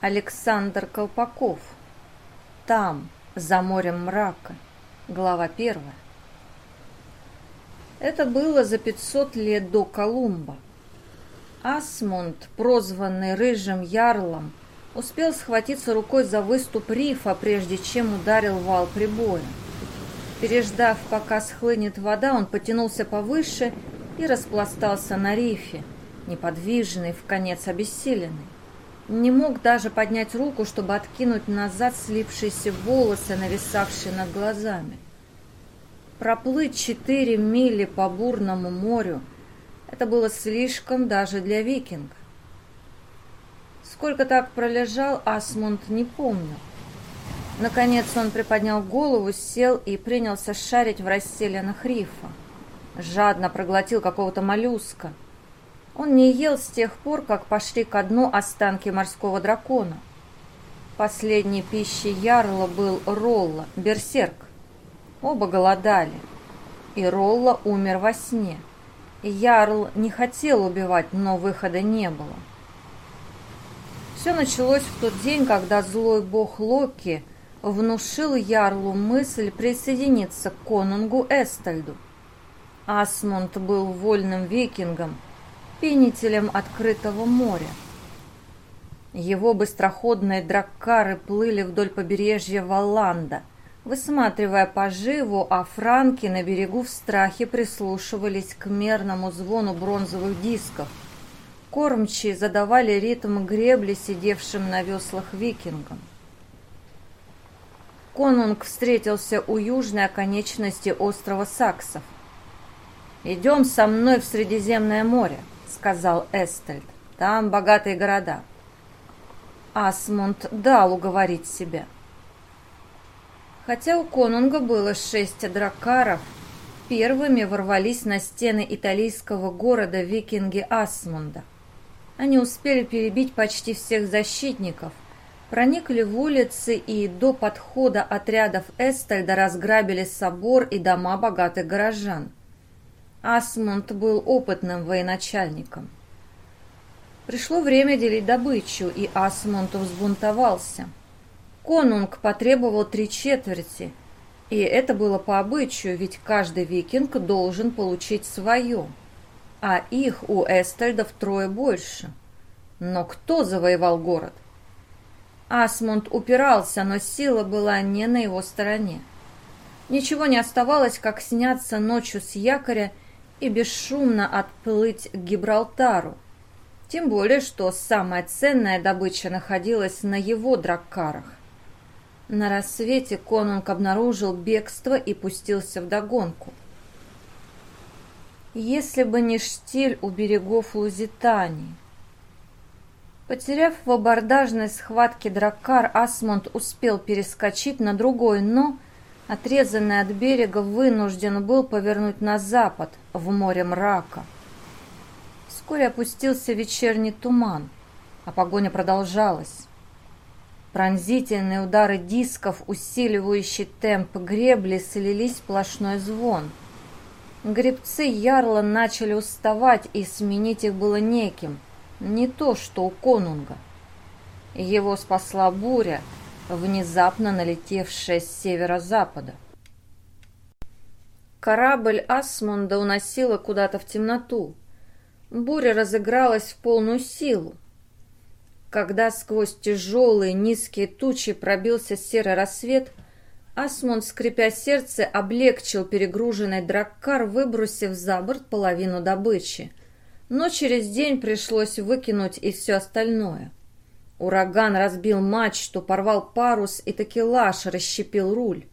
Александр Колпаков. Там, за морем мрака. Глава первая. Это было за 500 лет до Колумба. Асмунд, прозванный Рыжим Ярлом, успел схватиться рукой за выступ рифа, прежде чем ударил вал прибоя. Переждав, пока схлынет вода, он потянулся повыше и распластался на рифе, неподвижный, в конец обессиленный. Не мог даже поднять руку, чтобы откинуть назад слипшиеся волосы, нависавшие над глазами. Проплыть четыре мили по бурному морю — это было слишком даже для викинга. Сколько так пролежал, Асмунд не помнил. Наконец он приподнял голову, сел и принялся шарить в расселенных рифа. Жадно проглотил какого-то моллюска — он не ел с тех пор, как пошли ко дну останки морского дракона. Последней пищей Ярла был Ролла, берсерк. Оба голодали, и Ролла умер во сне. Ярл не хотел убивать, но выхода не было. Все началось в тот день, когда злой бог Локи внушил Ярлу мысль присоединиться к конунгу Эстальду. Асмунд был вольным викингом – пенителем открытого моря. Его быстроходные драккары плыли вдоль побережья Валланда, высматривая поживу, а франки на берегу в страхе прислушивались к мерному звону бронзовых дисков. Кормчие задавали ритм гребли сидевшим на веслах викингам. Конунг встретился у южной оконечности острова Саксов. «Идем со мной в Средиземное море», сказал Эстельд. «Там богатые города». Асмунд дал уговорить себя. Хотя у конунга было шесть дракаров, первыми ворвались на стены италийского города викинги Асмунда. Они успели перебить почти всех защитников, проникли в улицы и до подхода отрядов Эстельда разграбили собор и дома богатых горожан. Асмунд был опытным военачальником. Пришло время делить добычу, и Асмунд взбунтовался. Конунг потребовал три четверти, и это было по обычаю, ведь каждый викинг должен получить свое, а их у Эстельда втрое больше. Но кто завоевал город? Асмунд упирался, но сила была не на его стороне. Ничего не оставалось, как сняться ночью с якоря и бесшумно отплыть к Гибралтару. Тем более, что самая ценная добыча находилась на его драккарах. На рассвете конунг обнаружил бегство и пустился в догонку. Если бы не штиль у берегов Лузитании. Потеряв в абордажной схватке драккар, Асмунд успел перескочить на другой, но отрезанный от берега, вынужден был повернуть на запад, в море мрака. Вскоре опустился вечерний туман, а погоня продолжалась. Пронзительные удары дисков, усиливающие темп гребли, слились в сплошной звон. Гребцы ярла начали уставать, и сменить их было неким, не то что у конунга. Его спасла буря — внезапно налетевшая с северо-запада. Корабль Асмунда уносила куда-то в темноту. Буря разыгралась в полную силу. Когда сквозь тяжелые низкие тучи пробился серый рассвет, Асмунд, скрипя сердце, облегчил перегруженный драккар, выбросив за борт половину добычи. Но через день пришлось выкинуть и все остальное — Ураган разбил мачту, порвал парус и такелаж расщепил руль.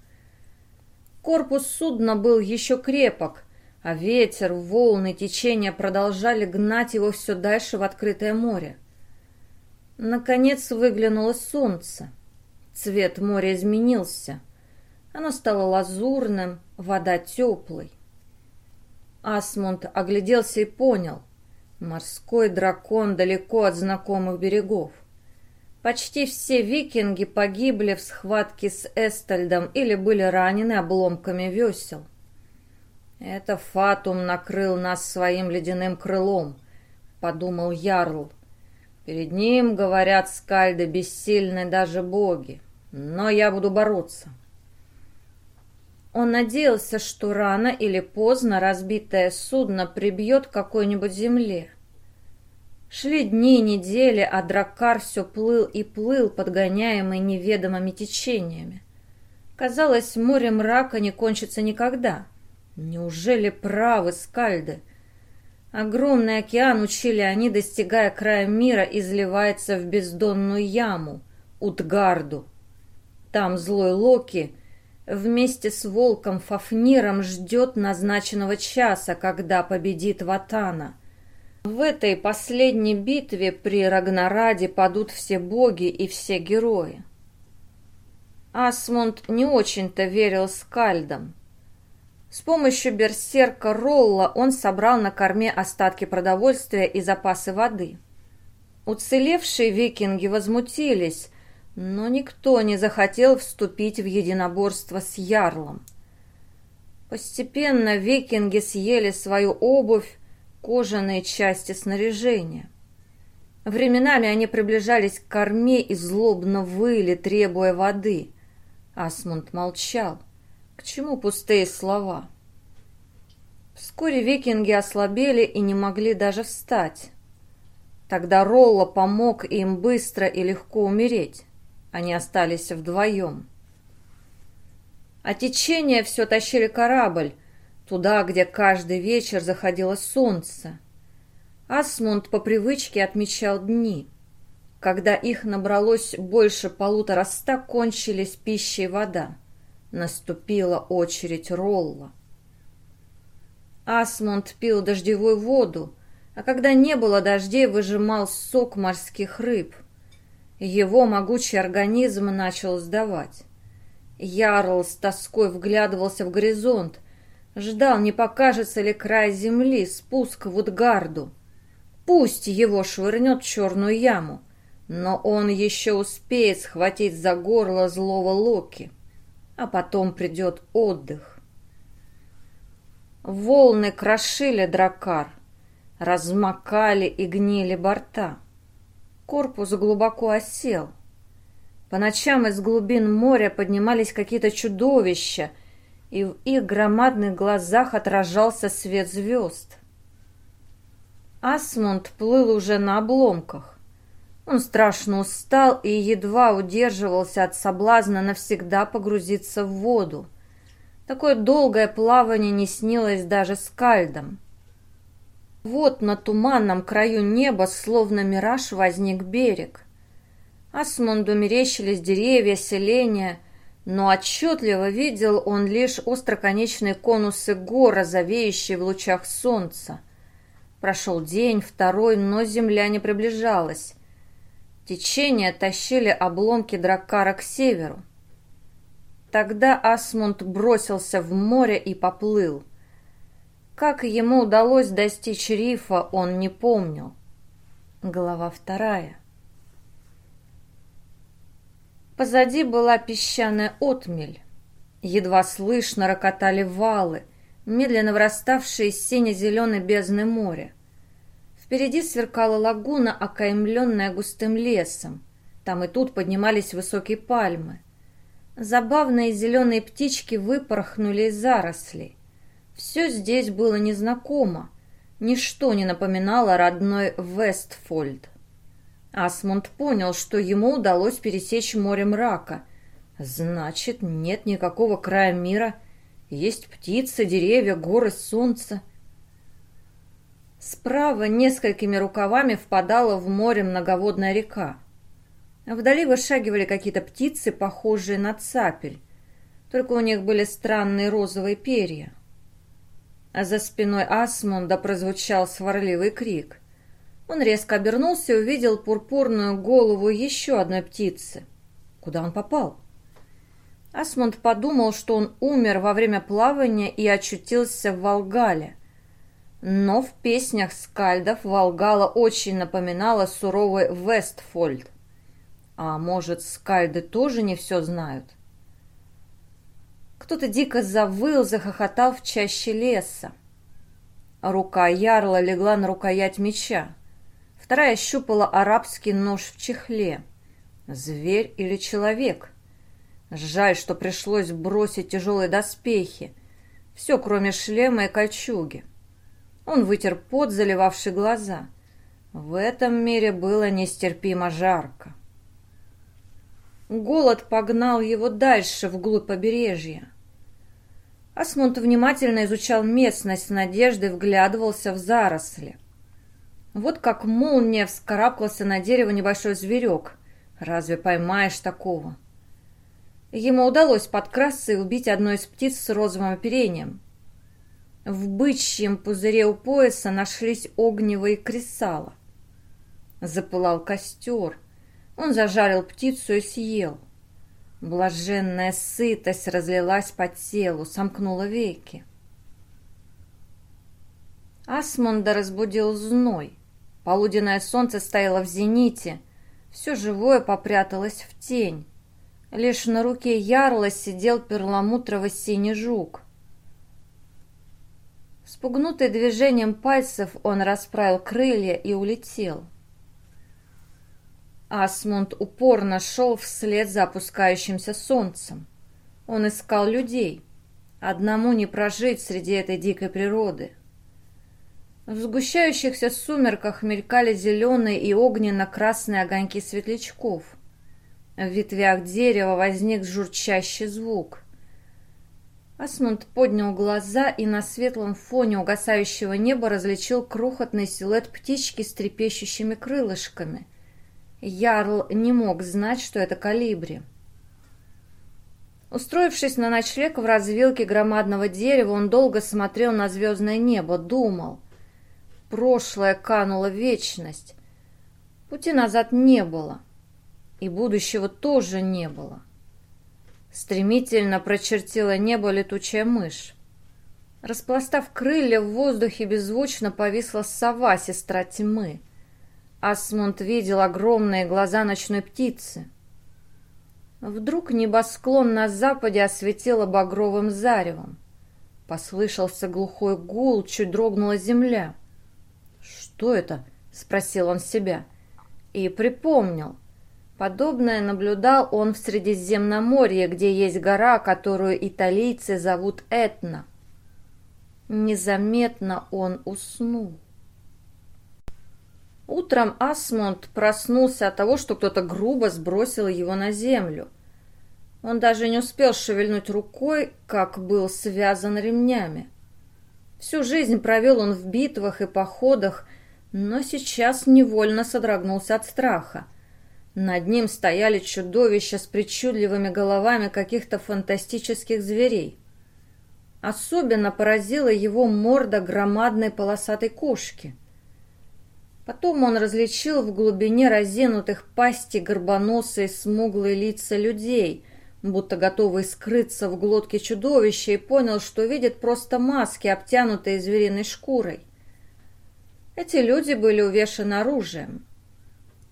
Корпус судна был еще крепок, а ветер, волны, течения продолжали гнать его все дальше в открытое море. Наконец выглянуло солнце. Цвет моря изменился. Оно стало лазурным, вода теплой. Асмунд огляделся и понял. Морской дракон далеко от знакомых берегов. Почти все викинги погибли в схватке с Эстальдом или были ранены обломками весел. «Это Фатум накрыл нас своим ледяным крылом», — подумал Ярл. Перед ним, говорят скальды, бессильны даже боги. Но я буду бороться. Он надеялся, что рано или поздно разбитое судно прибьет к какой-нибудь земле. Шли дни, недели, а драккар все плыл и плыл, подгоняемый неведомыми течениями. Казалось, море мрака не кончится никогда. Неужели правы скальды? Огромный океан, учили они, достигая края мира, изливается в бездонную яму, Утгарду. Там злой Локи вместе с волком Фафниром ждет назначенного часа, когда победит Ватана. В этой последней битве при Рагнараде падут все боги и все герои. Асмунд не очень-то верил скальдам. С помощью берсерка Ролла он собрал на корме остатки продовольствия и запасы воды. Уцелевшие викинги возмутились, но никто не захотел вступить в единоборство с Ярлом. Постепенно викинги съели свою обувь, кожаные части снаряжения. Временами они приближались к корме и злобно выли, требуя воды. Асмунд молчал. К чему пустые слова? Вскоре викинги ослабели и не могли даже встать. Тогда Ролла помог им быстро и легко умереть. Они остались вдвоем. А течение все тащили корабль, туда, где каждый вечер заходило солнце. Асмунд по привычке отмечал дни. Когда их набралось больше полутора ста, кончились пища и вода. Наступила очередь Ролла. Асмунд пил дождевую воду, а когда не было дождей, выжимал сок морских рыб – его могучий организм начал сдавать. Ярл с тоской вглядывался в горизонт, ждал, не покажется ли край земли, спуск в Утгарду. Пусть его швырнет в черную яму, но он еще успеет схватить за горло злого Локи, а потом придет отдых. Волны крошили дракар, размокали и гнили борта. Корпус глубоко осел. По ночам из глубин моря поднимались какие-то чудовища, и в их громадных глазах отражался свет звезд. Асмунд плыл уже на обломках. Он страшно устал и едва удерживался от соблазна навсегда погрузиться в воду. Такое долгое плавание не снилось даже скальдам. Вот на туманном краю неба, словно мираж, возник берег. Асмунду мерещились деревья, селения, но отчетливо видел он лишь остроконечные конусы гор, завеющие в лучах солнца. Прошел день, второй, но земля не приближалась. Течение тащили обломки драккара к северу. Тогда Асмунд бросился в море и поплыл — как ему удалось достичь рифа, он не помнил. Глава вторая. Позади была песчаная отмель. Едва слышно рокотали валы, медленно враставшие из сине-зеленой бездны моря. Впереди сверкала лагуна, окаймленная густым лесом. Там и тут поднимались высокие пальмы. Забавные зеленые птички выпорхнули из зарослей. Все здесь было незнакомо. Ничто не напоминало родной Вестфольд. Асмунд понял, что ему удалось пересечь море мрака. Значит, нет никакого края мира. Есть птицы, деревья, горы, солнце. Справа несколькими рукавами впадала в море многоводная река. Вдали вышагивали какие-то птицы, похожие на цапель. Только у них были странные розовые перья а за спиной Асмунда прозвучал сварливый крик. Он резко обернулся и увидел пурпурную голову еще одной птицы. Куда он попал? Асмунд подумал, что он умер во время плавания и очутился в Волгале. Но в песнях скальдов Волгала очень напоминала суровый Вестфольд. А может, скальды тоже не все знают? Кто-то дико завыл, захохотал в чаще леса. Рука ярла легла на рукоять меча. Вторая щупала арабский нож в чехле. Зверь или человек? Жаль, что пришлось бросить тяжелые доспехи. Все, кроме шлема и кольчуги. Он вытер пот, заливавший глаза. В этом мире было нестерпимо жарко. Голод погнал его дальше, вглубь побережья. Асмунд внимательно изучал местность, с надеждой вглядывался в заросли. Вот как молния вскарабкался на дерево небольшой зверек. Разве поймаешь такого? Ему удалось подкрасться и убить одну из птиц с розовым оперением. В бычьем пузыре у пояса нашлись огневые кресала. Запылал костер. Он зажарил птицу и съел. Блаженная сытость разлилась по телу, сомкнула веки. Асмунда разбудил зной. Полуденное солнце стояло в зените. Все живое попряталось в тень. Лишь на руке ярла сидел перламутрово-синий жук. Спугнутый движением пальцев, он расправил крылья и улетел. Асмунд упорно шел вслед за опускающимся солнцем. Он искал людей. Одному не прожить среди этой дикой природы. В сгущающихся сумерках мелькали зеленые и огненно-красные огоньки светлячков. В ветвях дерева возник журчащий звук. Асмунд поднял глаза и на светлом фоне угасающего неба различил крохотный силуэт птички с трепещущими крылышками — Ярл не мог знать, что это калибри. Устроившись на ночлег в развилке громадного дерева, он долго смотрел на звездное небо, думал. Прошлое кануло в вечность. Пути назад не было. И будущего тоже не было. Стремительно прочертила небо летучая мышь. Распластав крылья, в воздухе беззвучно повисла сова, сестра тьмы. Асмунд видел огромные глаза ночной птицы. Вдруг небосклон на западе осветило багровым заревом. Послышался глухой гул, чуть дрогнула земля. «Что это?» — спросил он себя. И припомнил. Подобное наблюдал он в Средиземноморье, где есть гора, которую италийцы зовут Этна. Незаметно он уснул. Утром Асмунд проснулся от того, что кто-то грубо сбросил его на землю. Он даже не успел шевельнуть рукой, как был связан ремнями. Всю жизнь провел он в битвах и походах, но сейчас невольно содрогнулся от страха. Над ним стояли чудовища с причудливыми головами каких-то фантастических зверей. Особенно поразила его морда громадной полосатой кошки — Потом он различил в глубине разинутых пасти горбоносые смуглые лица людей, будто готовые скрыться в глотке чудовища, и понял, что видит просто маски, обтянутые звериной шкурой. Эти люди были увешаны оружием.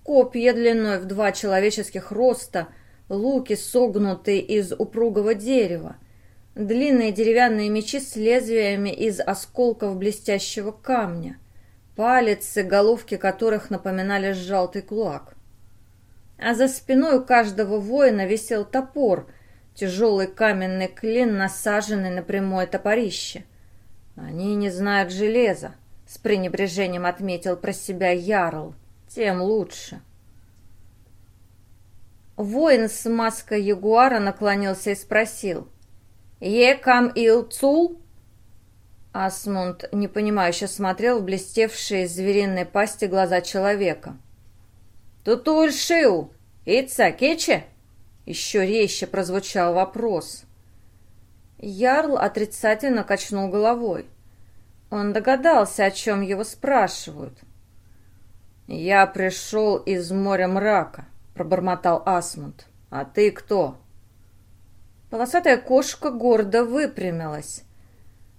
Копья длиной в два человеческих роста, луки согнутые из упругого дерева, длинные деревянные мечи с лезвиями из осколков блестящего камня — палец, головки которых напоминали сжалтый кулак. А за спиной у каждого воина висел топор, тяжелый каменный клин, насаженный на прямое топорище. «Они не знают железа», — с пренебрежением отметил про себя Ярл. «Тем лучше». Воин с маской ягуара наклонился и спросил. «Е кам ил цул?» Асмунд непонимающе смотрел в блестевшие звериной пасти глаза человека. «Тутуль шиу! Ица кече?» Еще резче прозвучал вопрос. Ярл отрицательно качнул головой. Он догадался, о чем его спрашивают. «Я пришел из моря мрака», — пробормотал Асмунд. «А ты кто?» Полосатая кошка гордо выпрямилась.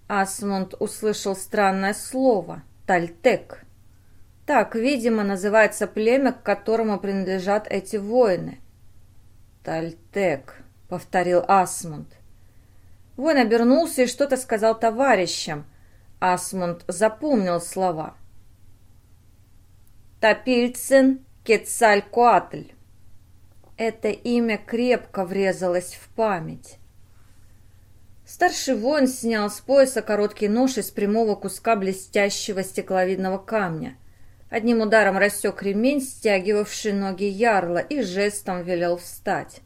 Асмунд услышал странное слово — «тальтек». Так, видимо, называется племя, к которому принадлежат эти воины. «Тальтек», — повторил Асмунд. Воин обернулся и что-то сказал товарищам. Асмунд запомнил слова. Тапильцин Кецалькоатль. Это имя крепко врезалось в память. Старший воин снял с пояса короткий нож из прямого куска блестящего стекловидного камня. Одним ударом рассек ремень, стягивавший ноги ярла, и жестом велел встать.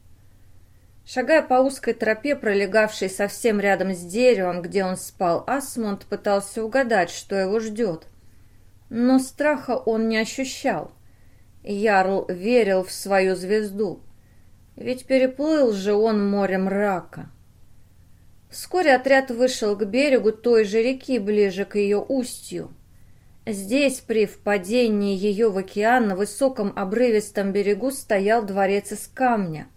Шагая по узкой тропе, пролегавшей совсем рядом с деревом, где он спал, Асмунд пытался угадать, что его ждет. Но страха он не ощущал. Ярл верил в свою звезду. Ведь переплыл же он море мрака. Вскоре отряд вышел к берегу той же реки, ближе к ее устью. Здесь, при впадении ее в океан, на высоком обрывистом берегу стоял дворец из камня,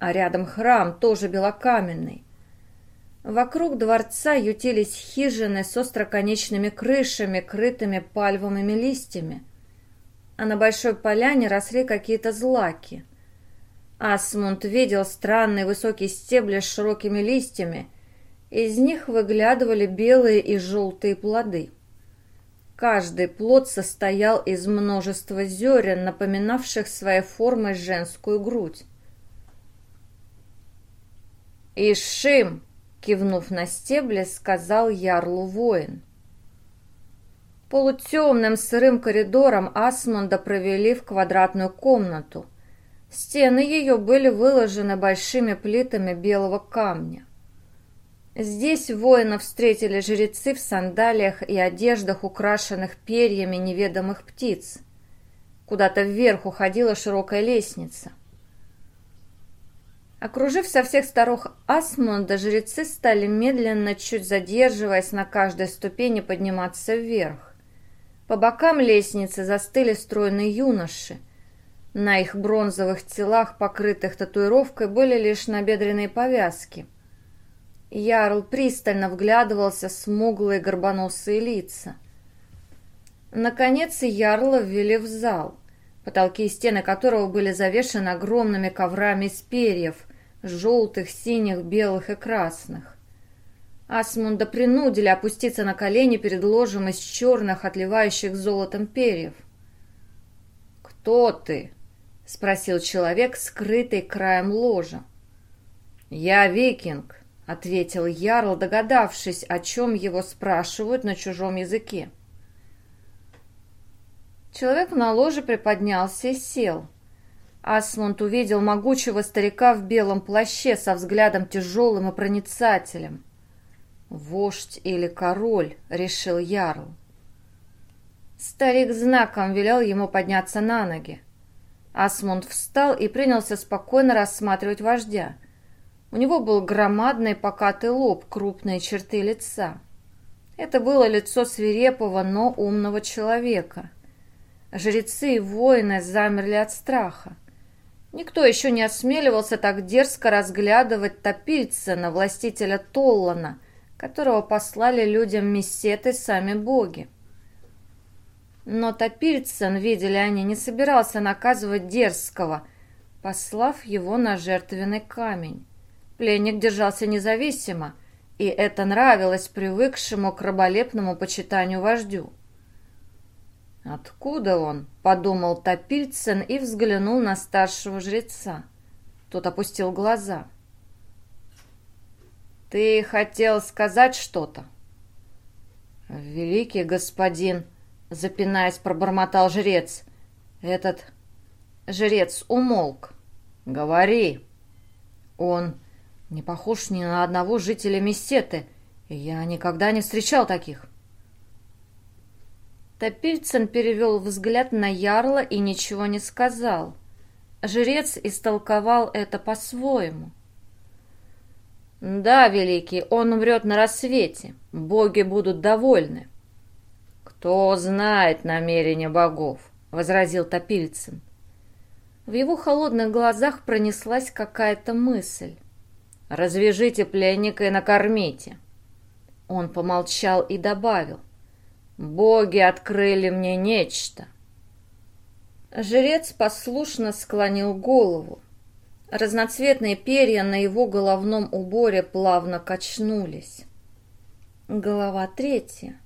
а рядом храм, тоже белокаменный. Вокруг дворца ютились хижины с остроконечными крышами, крытыми пальвовыми листьями, а на большой поляне росли какие-то злаки. Асмунд видел странные высокие стебли с широкими листьями — из них выглядывали белые и желтые плоды. Каждый плод состоял из множества зерен, напоминавших своей формой женскую грудь. «Ишим!» — кивнув на стебли, сказал ярлу воин. Полутемным сырым коридором Асмунда провели в квадратную комнату. Стены ее были выложены большими плитами белого камня. Здесь воинов встретили жрецы в сандалиях и одеждах, украшенных перьями неведомых птиц. Куда-то вверх уходила широкая лестница. Окружив со всех сторон Асмунда, жрецы стали медленно, чуть задерживаясь на каждой ступени, подниматься вверх. По бокам лестницы застыли стройные юноши. На их бронзовых телах, покрытых татуировкой, были лишь набедренные повязки – Ярл пристально вглядывался в смуглые горбоносые лица. Наконец Ярла ввели в зал, потолки и стены которого были завешены огромными коврами из перьев, желтых, синих, белых и красных. Асмунда принудили опуститься на колени перед ложем из черных, отливающих золотом перьев. «Кто ты?» — спросил человек, скрытый краем ложа. «Я викинг», ответил Ярл, догадавшись, о чем его спрашивают на чужом языке. Человек на ложе приподнялся и сел. Асмунд увидел могучего старика в белом плаще со взглядом тяжелым и проницателем. «Вождь или король?» — решил Ярл. Старик знаком велел ему подняться на ноги. Асмунд встал и принялся спокойно рассматривать вождя — у него был громадный покатый лоб, крупные черты лица. Это было лицо свирепого, но умного человека. Жрецы и воины замерли от страха. Никто еще не осмеливался так дерзко разглядывать Топильцена, властителя Толлана, которого послали людям Мессеты сами боги. Но Топильцен, видели они, не собирался наказывать дерзкого, послав его на жертвенный камень. Пленник держался независимо, и это нравилось привыкшему к раболепному почитанию вождю. «Откуда он?» — подумал Топильцин и взглянул на старшего жреца. Тот опустил глаза. «Ты хотел сказать что-то?» «Великий господин», — запинаясь, пробормотал жрец. «Этот жрец умолк. Говори». Он не похож ни на одного жителя Мессеты, я никогда не встречал таких. Топильцин перевел взгляд на Ярла и ничего не сказал. Жрец истолковал это по-своему. «Да, Великий, он умрет на рассвете. Боги будут довольны». «Кто знает намерения богов?» — возразил Топильцин. В его холодных глазах пронеслась какая-то мысль. Развяжите пленника и накормите». Он помолчал и добавил. «Боги открыли мне нечто». Жрец послушно склонил голову. Разноцветные перья на его головном уборе плавно качнулись. Голова третья.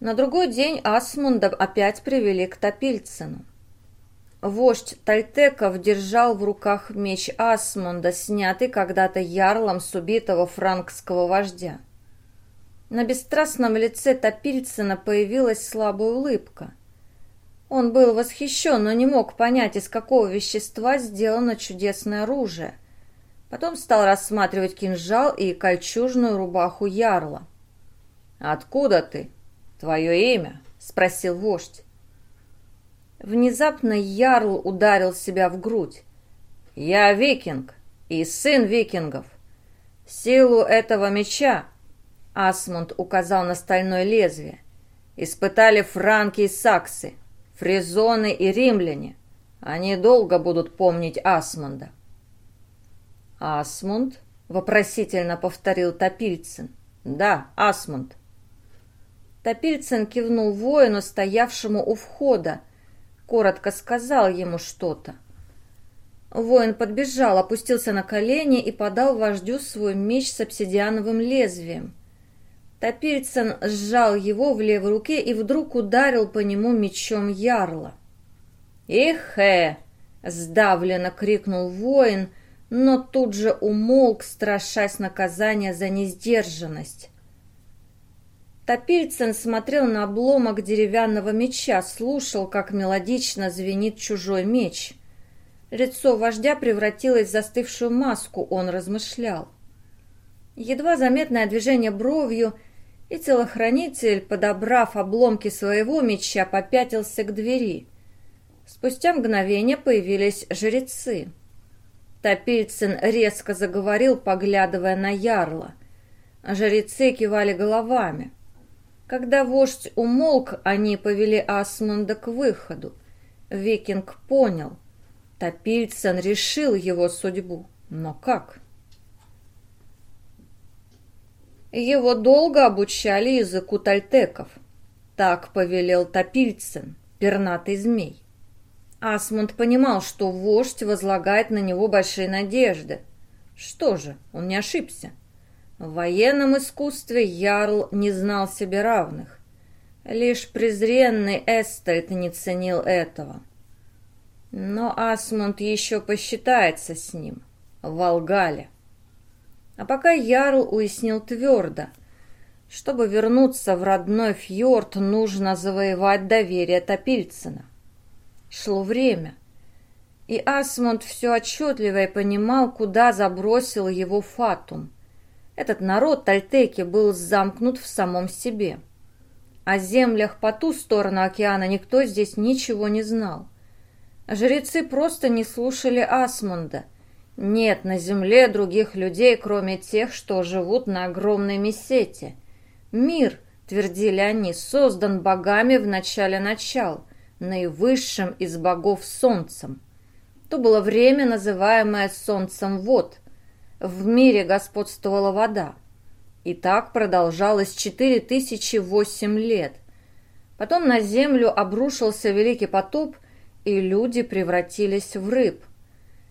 На другой день Асмунда опять привели к Топильцину. Вождь Тальтеков держал в руках меч Асмунда, снятый когда-то ярлом с убитого франкского вождя. На бесстрастном лице Топильцина появилась слабая улыбка. Он был восхищен, но не мог понять, из какого вещества сделано чудесное оружие. Потом стал рассматривать кинжал и кольчужную рубаху ярла. «Откуда ты? Твое имя?» — спросил вождь. Внезапно ярл ударил себя в грудь. «Я викинг и сын викингов. Силу этого меча, — Асмунд указал на стальное лезвие, — испытали франки и саксы, фризоны и римляне. Они долго будут помнить Асмунда». «Асмунд?» — вопросительно повторил Топильцин. «Да, Асмунд». Топильцин кивнул воину, стоявшему у входа, — коротко сказал ему что-то. Воин подбежал, опустился на колени и подал вождю свой меч с обсидиановым лезвием. Топирцин сжал его в левой руке и вдруг ударил по нему мечом ярла. «Эхе!» — сдавленно крикнул воин, но тут же умолк, страшась наказания за несдержанность. Топильцин смотрел на обломок деревянного меча, слушал, как мелодично звенит чужой меч. Лицо вождя превратилось в застывшую маску, он размышлял. Едва заметное движение бровью, и телохранитель, подобрав обломки своего меча, попятился к двери. Спустя мгновение появились жрецы. Топильцин резко заговорил, поглядывая на ярла. Жрецы кивали головами. Когда вождь умолк, они повели Асмунда к выходу. Викинг понял. Топильцин решил его судьбу. Но как? Его долго обучали языку тальтеков. Так повелел Топильцин, пернатый змей. Асмунд понимал, что вождь возлагает на него большие надежды. Что же, он не ошибся. В военном искусстве Ярл не знал себе равных. Лишь презренный Эстельд не ценил этого. Но Асмунд еще посчитается с ним. В Волгале. А пока Ярл уяснил твердо. Чтобы вернуться в родной фьорд, нужно завоевать доверие Топильцина. Шло время. И Асмунд все отчетливее понимал, куда забросил его Фатум – этот народ Тальтеки был замкнут в самом себе. О землях по ту сторону океана никто здесь ничего не знал. Жрецы просто не слушали Асмунда. Нет на земле других людей, кроме тех, что живут на огромной месете. Мир, твердили они, создан богами в начале начал, наивысшим из богов солнцем. То было время, называемое солнцем вод, в мире господствовала вода. И так продолжалось 4008 лет. Потом на землю обрушился великий потоп, и люди превратились в рыб.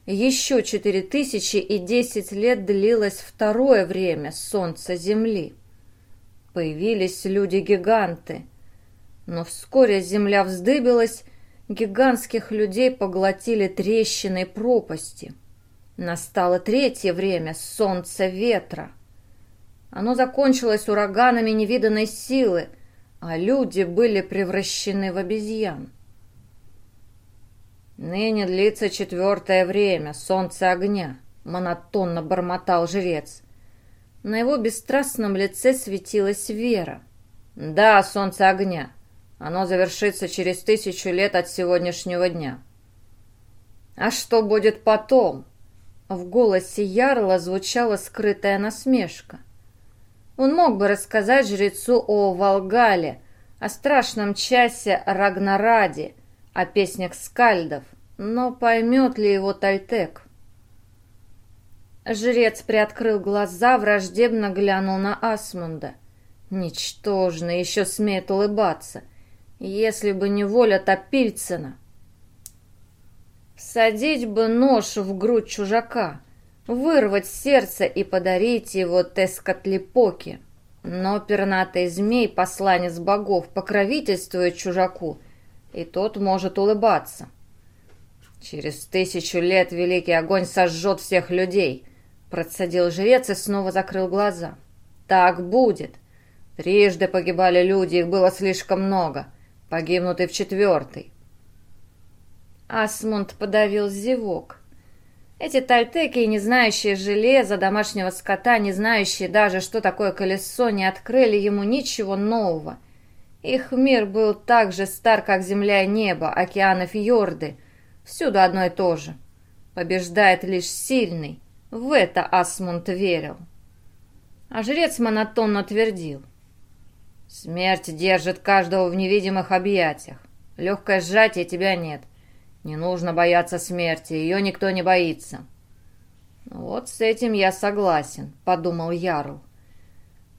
Еще 4010 лет длилось второе время солнца Земли. Появились люди-гиганты. Но вскоре земля вздыбилась, гигантских людей поглотили трещины пропасти – Настало третье время солнца ветра. Оно закончилось ураганами невиданной силы, а люди были превращены в обезьян. «Ныне длится четвертое время, солнце огня», — монотонно бормотал жрец. На его бесстрастном лице светилась вера. «Да, солнце огня. Оно завершится через тысячу лет от сегодняшнего дня». «А что будет потом?» В голосе Ярла звучала скрытая насмешка. Он мог бы рассказать жрецу о Волгале, о страшном часе Рагнараде, о песнях скальдов, но поймет ли его Тальтек? Жрец приоткрыл глаза, враждебно глянул на Асмунда. Ничтожно, еще смеет улыбаться. Если бы не воля Топильцина. Садить бы нож в грудь чужака, вырвать сердце и подарить его Тескотлипоке. Но пернатый змей, посланец богов, покровительствует чужаку, и тот может улыбаться. «Через тысячу лет великий огонь сожжет всех людей», — процедил жрец и снова закрыл глаза. «Так будет. Трижды погибали люди, их было слишком много. Погибнут и в четвертый». Асмунд подавил зевок. Эти тальтеки, не знающие железа, домашнего скота, не знающие даже, что такое колесо, не открыли ему ничего нового. Их мир был так же стар, как земля и небо, океаны, фьорды. Всюду одно и то же. Побеждает лишь сильный. В это Асмунд верил. А жрец монотонно твердил. Смерть держит каждого в невидимых объятиях. Легкое сжатие тебя нет. Не нужно бояться смерти, ее никто не боится. Вот с этим я согласен, подумал Ярл.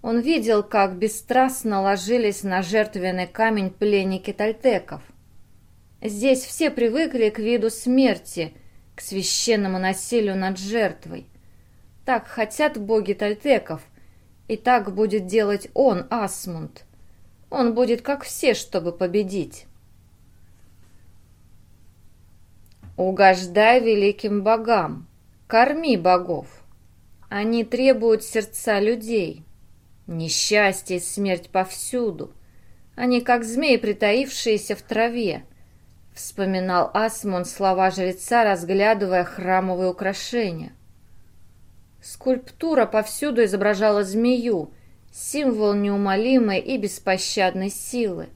Он видел, как бесстрастно ложились на жертвенный камень пленники тальтеков. Здесь все привыкли к виду смерти, к священному насилию над жертвой. Так хотят боги тальтеков, и так будет делать он, Асмунд. Он будет как все, чтобы победить. Угождай великим богам, корми богов. Они требуют сердца людей. Несчастье и смерть повсюду. Они как змеи, притаившиеся в траве. Вспоминал Асмон слова жреца, разглядывая храмовые украшения. Скульптура повсюду изображала змею, символ неумолимой и беспощадной силы.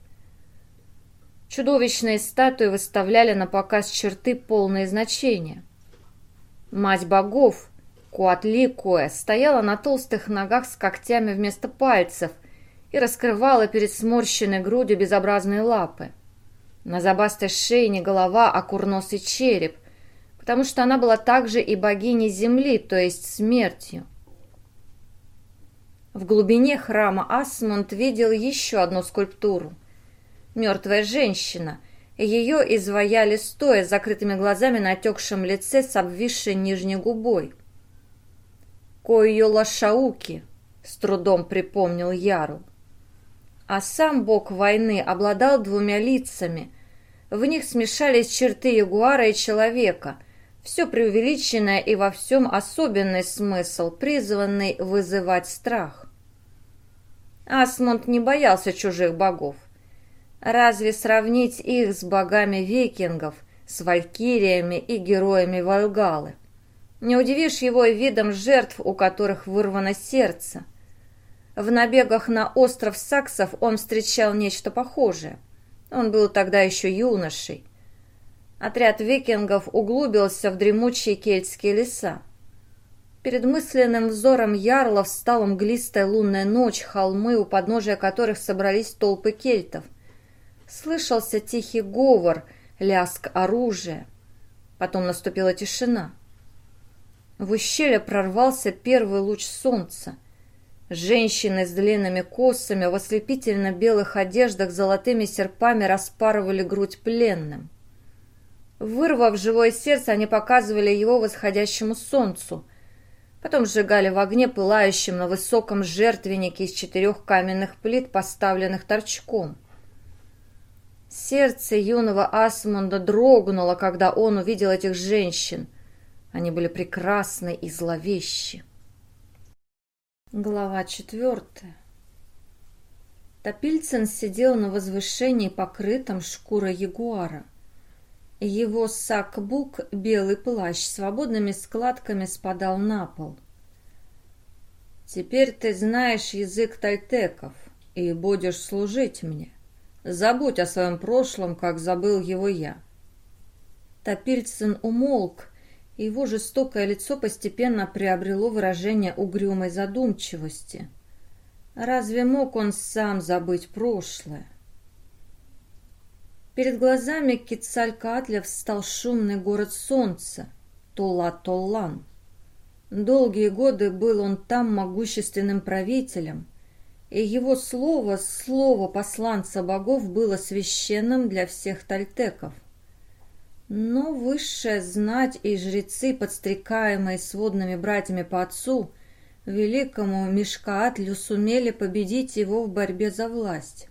Чудовищные статуи выставляли на показ черты полные значения. Мать богов, Куатликуэ, стояла на толстых ногах с когтями вместо пальцев и раскрывала перед сморщенной грудью безобразные лапы. На забастой шее не голова, а курносый череп, потому что она была также и богиней земли, то есть смертью. В глубине храма Асмунд видел еще одну скульптуру – мертвая женщина. Ее изваяли стоя с закрытыми глазами на отекшем лице с обвисшей нижней губой. «Койо Шауки», — с трудом припомнил Яру. А сам бог войны обладал двумя лицами. В них смешались черты ягуара и человека. Все преувеличенное и во всем особенный смысл, призванный вызывать страх. Асмунд не боялся чужих богов. Разве сравнить их с богами викингов, с валькириями и героями Вальгалы? Не удивишь его видом жертв, у которых вырвано сердце. В набегах на остров Саксов он встречал нечто похожее. Он был тогда еще юношей. Отряд викингов углубился в дремучие кельтские леса. Перед мысленным взором Ярла встала мглистая лунная ночь, холмы, у подножия которых собрались толпы кельтов. Слышался тихий говор, лязг оружия. Потом наступила тишина. В ущелье прорвался первый луч солнца. Женщины с длинными косами в ослепительно-белых одеждах золотыми серпами распарывали грудь пленным. Вырвав живое сердце, они показывали его восходящему солнцу. Потом сжигали в огне, пылающем на высоком жертвеннике из четырех каменных плит, поставленных торчком. Сердце юного Асмунда дрогнуло, когда он увидел этих женщин. Они были прекрасны и зловещи. Глава четвертая. Топильцин сидел на возвышении, покрытом шкурой ягуара. Его сакбук, белый плащ, свободными складками спадал на пол. «Теперь ты знаешь язык тальтеков и будешь служить мне. Забудь о своем прошлом, как забыл его я. Топильцин умолк, его жестокое лицо постепенно приобрело выражение угрюмой задумчивости. Разве мог он сам забыть прошлое? Перед глазами Кицалькаатля встал шумный город солнца, Тола-Толлан. Долгие годы был он там могущественным правителем – и его слово, слово посланца богов, было священным для всех тальтеков. Но высшая знать и жрецы, подстрекаемые сводными братьями по отцу, великому Мишкаатлю сумели победить его в борьбе за власть.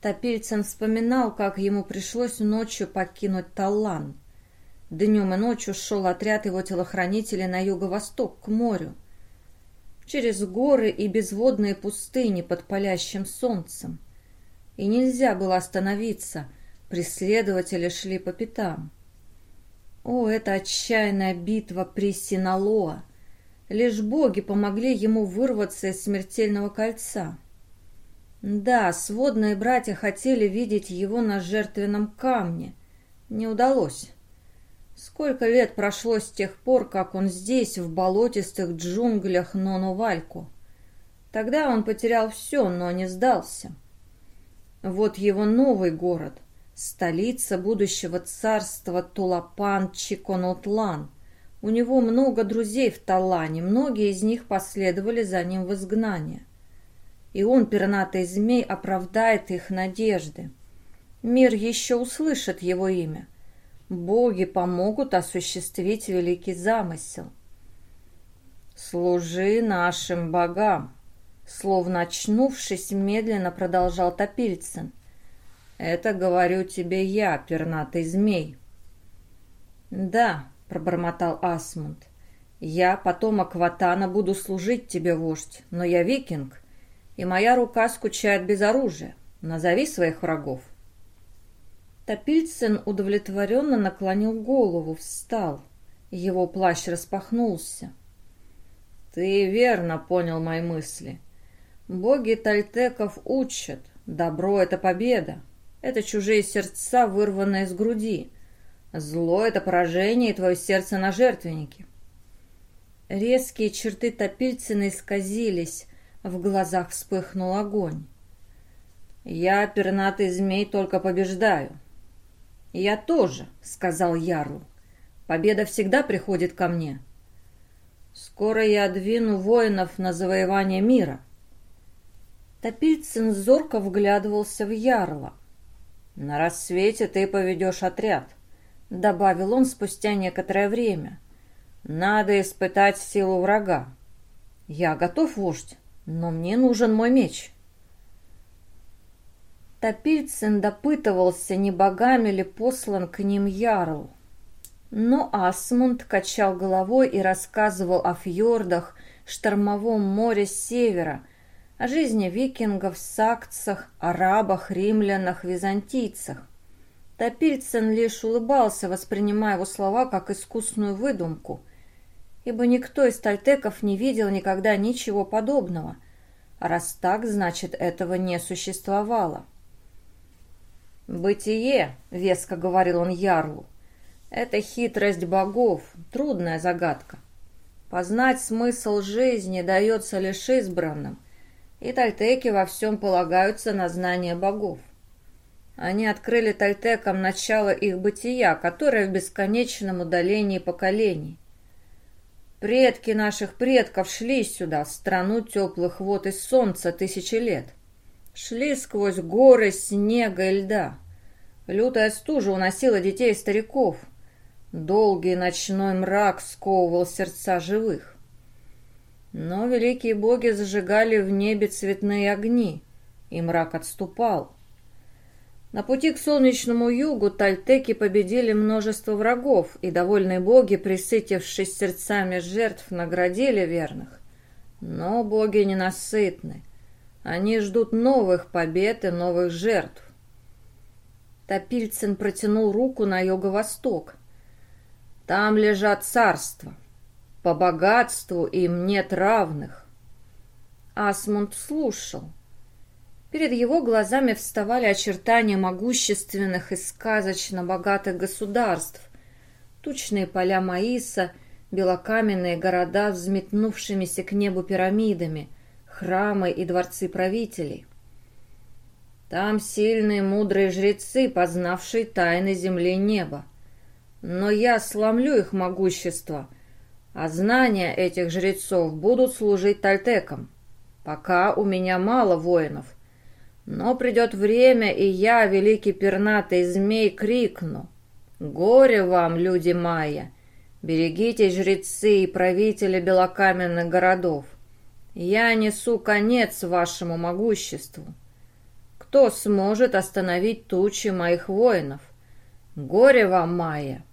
Топильцин вспоминал, как ему пришлось ночью покинуть Таллан. Днем и ночью шел отряд его телохранителей на юго-восток, к морю. Через горы и безводные пустыни под палящим солнцем. И нельзя было остановиться, преследователи шли по пятам. О, эта отчаянная битва при Синалоа! Лишь боги помогли ему вырваться из смертельного кольца. Да, сводные братья хотели видеть его на жертвенном камне. Не удалось. Сколько лет прошло с тех пор, как он здесь, в болотистых джунглях Нонувальку. Тогда он потерял все, но не сдался. Вот его новый город, столица будущего царства Тулапан-Чиконутлан. У него много друзей в Талане, многие из них последовали за ним в изгнание. И он, пернатый змей, оправдает их надежды. Мир еще услышит его имя. Боги помогут осуществить великий замысел. «Служи нашим богам!» Словно очнувшись, медленно продолжал Топильцин. «Это говорю тебе я, пернатый змей». «Да», — пробормотал Асмунд, — «я, потомок Ватана, буду служить тебе, вождь, но я викинг, и моя рука скучает без оружия. Назови своих врагов». Топильцин удовлетворенно наклонил голову, встал. Его плащ распахнулся. «Ты верно понял мои мысли. Боги тальтеков учат. Добро — это победа. Это чужие сердца, вырванные из груди. Зло — это поражение, и твое сердце на жертвеннике. Резкие черты Топильцина исказились, в глазах вспыхнул огонь. «Я, пернатый змей, только побеждаю». «Я тоже», — сказал Ярл. «Победа всегда приходит ко мне». «Скоро я двину воинов на завоевание мира». Топильцин зорко вглядывался в Ярла. «На рассвете ты поведешь отряд», — добавил он спустя некоторое время. «Надо испытать силу врага». «Я готов, вождь, но мне нужен мой меч». Топильцин допытывался, не богами ли послан к ним Ярл. Но Асмунд качал головой и рассказывал о фьордах, штормовом море севера — о жизни викингов, сакцах, арабах, римлянах, византийцах. Топильцин лишь улыбался, воспринимая его слова как искусную выдумку, ибо никто из тальтеков не видел никогда ничего подобного, а раз так, значит, этого не существовало. «Бытие», — веско говорил он Ярлу, — «это хитрость богов, трудная загадка. Познать смысл жизни дается лишь избранным, и тальтеки во всем полагаются на знание богов. Они открыли тальтекам начало их бытия, которое в бесконечном удалении поколений. Предки наших предков шли сюда, в страну теплых вод и солнца тысячи лет. Шли сквозь горы снега и льда. Лютая стужа уносила детей и стариков. Долгий ночной мрак сковывал сердца живых. Но великие боги зажигали в небе цветные огни, и мрак отступал. На пути к солнечному югу тальтеки победили множество врагов, и довольные боги, присытившись сердцами жертв, наградили верных. Но боги ненасытны. Они ждут новых побед и новых жертв. Топильцин протянул руку на юго-восток. Там лежат царства — по богатству им нет равных. Асмунд слушал. Перед его глазами вставали очертания могущественных и сказочно богатых государств, тучные поля маиса, белокаменные города, взметнувшимися к небу пирамидами, храмы и дворцы правителей. Там сильные мудрые жрецы, познавшие тайны земли и неба. Но я сломлю их могущество, а знания этих жрецов будут служить тальтекам. Пока у меня мало воинов. Но придет время, и я, великий пернатый змей, крикну. Горе вам, люди майя! Берегите жрецы и правители белокаменных городов. Я несу конец вашему могуществу. Кто сможет остановить тучи моих воинов? Горе вам, Майя!»